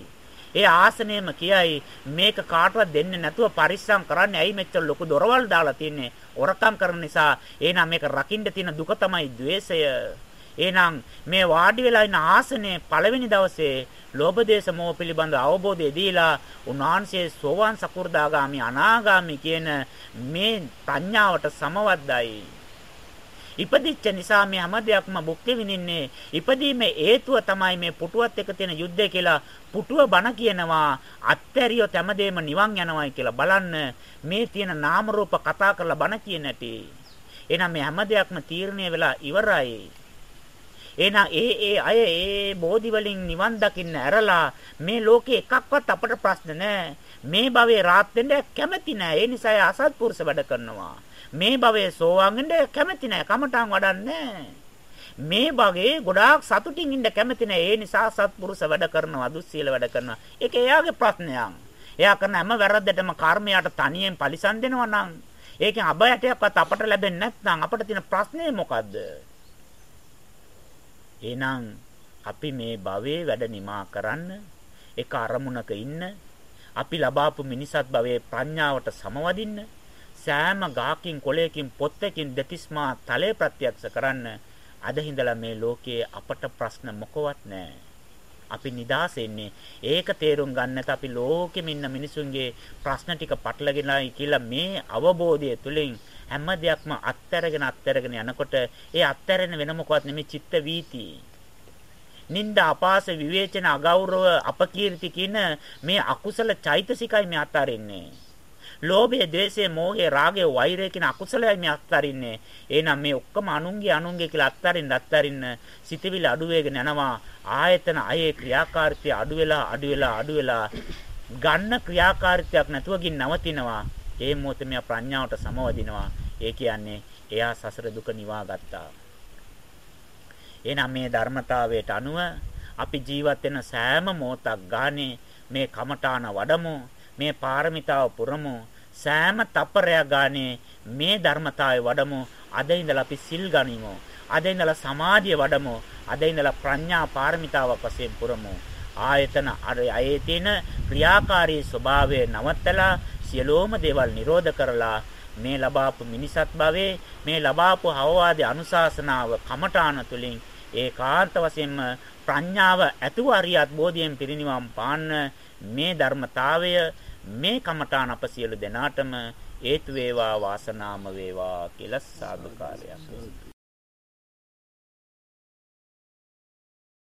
ඒ ආසනයම කියයි මේක කාටවත් දෙන්නේ නැතුව පරිස්සම් කරන්නේ. ඇයි මෙච්චර ලොකු දොරවල් දාලා තින්නේ? ඔරකම් කරන නිසා. එහෙනම් මේක රකින්න තියෙන දුක තමයි द्वේෂය එහෙනම් මේ වාඩි වෙලා ඉන්න ආසනයේ පළවෙනි දවසේ ලෝභ දේශ මොහ පිළිබඳ අවබෝධය දීලා උන්වහන්සේ සෝවාන් සකු르දාගාමි අනාගාමි කියන මේ ප්‍රඥාවට සමවද්දයි. ඉපදිච්ච නිසා මේ හැම දෙයක්ම භුක්ති විඳින්නේ. ඉපදීමේ හේතුව තමයි මේ පුටුවත් එක්ක තියෙන යුද්ධය කියලා පුටුව බණ කියනවා. අත්හැරියොත් හැමදේම නිවන් යනවායි කියලා බලන්න. මේ තියෙන නාම රූප කතා කරලා බණ කියන ඇටි එහෙනම් මේ හැම දෙයක්ම තීරණය වෙලා ඉවරයි. එහෙනම් ඒ ඒ අය ඒ බෝධි වලින් නිවන් දකින්න ඇරලා මේ ලෝකේ එකක්වත් අපට ප්‍රශ්න නැහැ. මේ භවයේ රාත් වෙන්න කැමති නැහැ. ඒ නිසා අසත්පුරුෂ වැඩ කරනවා. මේ භවයේ සෝවාන් වෙන්න කැමති නැහැ. කමටන් වඩන්නේ මේ භවයේ ගොඩාක් සතුටින් ඉන්න කැමති නැහැ. ඒ නිසා සත්පුරුෂ වැඩ කරනවා, දුස්සීල වැඩ කරනවා. ඒක එයාගේ ප්‍රශ්නයක්. එයා කරන හැම වැරද්දටම කර්මයට තනියෙන් පරිසම් දෙනවා නම් ඒකෙන් අබයටයක්වත් අපට ලැබෙන්නේ නැත්නම් අපට තියෙන ප්‍රශ්නේ මොකද්ද? එහෙනම් අපි මේ භවයේ වැඩ නිමා කරන්න එක අරමුණක ඉන්න අපි ලබාපු මිනිසත් භවයේ ප්‍රඥාවට සමවදින්න සෑම ගහකින් කොළයකින් පොත්තකින් දෙතිස්මා තලයේ ප්‍රත්‍යක්ෂ කරන්න අද හිඳලා මේ ලෝකයේ අපට ප්‍රශ්න මොකවත් නැහැ. අපි නිදාසෙන්නේ ඒක තේරුම් ගන්නත් අපි ලෝකෙම ඉන්න මිනිසුන්ගේ ප්‍රශ්න ටික පටලගෙනයි කියලා මේ අවබෝධය තුලින් හැම දෙයක්ම අත්හැරගෙන අත්හැරගෙන යනකොට ඒ අත්හැරෙන වෙන මොකවත් නෙමෙයි චිත්ත වීති. නිന്ദ අපාස විවේචන අගෞරව අපකීර්ති කියන මේ අකුසල චෛතසිකයි මේ අත්හරින්නේ. ලෝභය, ද්වේෂය, මෝහය, රාගය, වෛරය කියන අකුසලයි මේ අත්හරින්නේ. එහෙනම් මේ ඔක්කොම අනුන්ගේ අනුන්ගේ කියලා අත්හරින්න අත්හරින්න සිතවිලි අඩු වෙගෙන යනවා. ආයතන අයේ ක්‍රියාකාරීත්වය අඩු වෙලා අඩු වෙලා අඩු වෙලා ගන්න ක්‍රියාකාරීත්වයක් නැතුව ගින් නවතිනවා. ඒ මොහොතේ මෙයා ප්‍රඥාවට සමවදිනවා. ඒ කියන්නේ එයා සසර දුක නිවා ගත්තා. එහෙනම් මේ ධර්මතාවයට අනුව අපි ජීවත් වෙන සෑම මොහොතක් ගානේ මේ කමඨාන වඩමු මේ පාරමිතාව පුරමු. සෑම තප්පරයක් ගානේ මේ ධර්මතාවය වඩමු. අද ඉඳලා අපි සිල් ගනිමු. අද ඉඳලා සමාධිය වඩමු. අද ඉඳලා ප්‍රඥා පාරමිතාවක් වශයෙන් පුරමු. ආයතන අර අයේ තියෙන ක්‍රියාකාරී ස්වභාවය නවත්තලා සියලෝම දේවල් නිරෝධ කරලා මේ ලබාපු මිනිසත් භවයේ මේ ලබාපු අවවාදී අනුශාසනාව කමඨාන තුලින් ඒකාන්ත වශයෙන්ම ප්‍රඥාව ඇතුව අරියත් බෝධියෙන් පිරිනිවන් පාන්න මේ ධර්මතාවය මේ කමඨාන අප සියලු දෙනාටම හේතු වේවා වාසනාම වේවා කියලා සාදුකාරයක්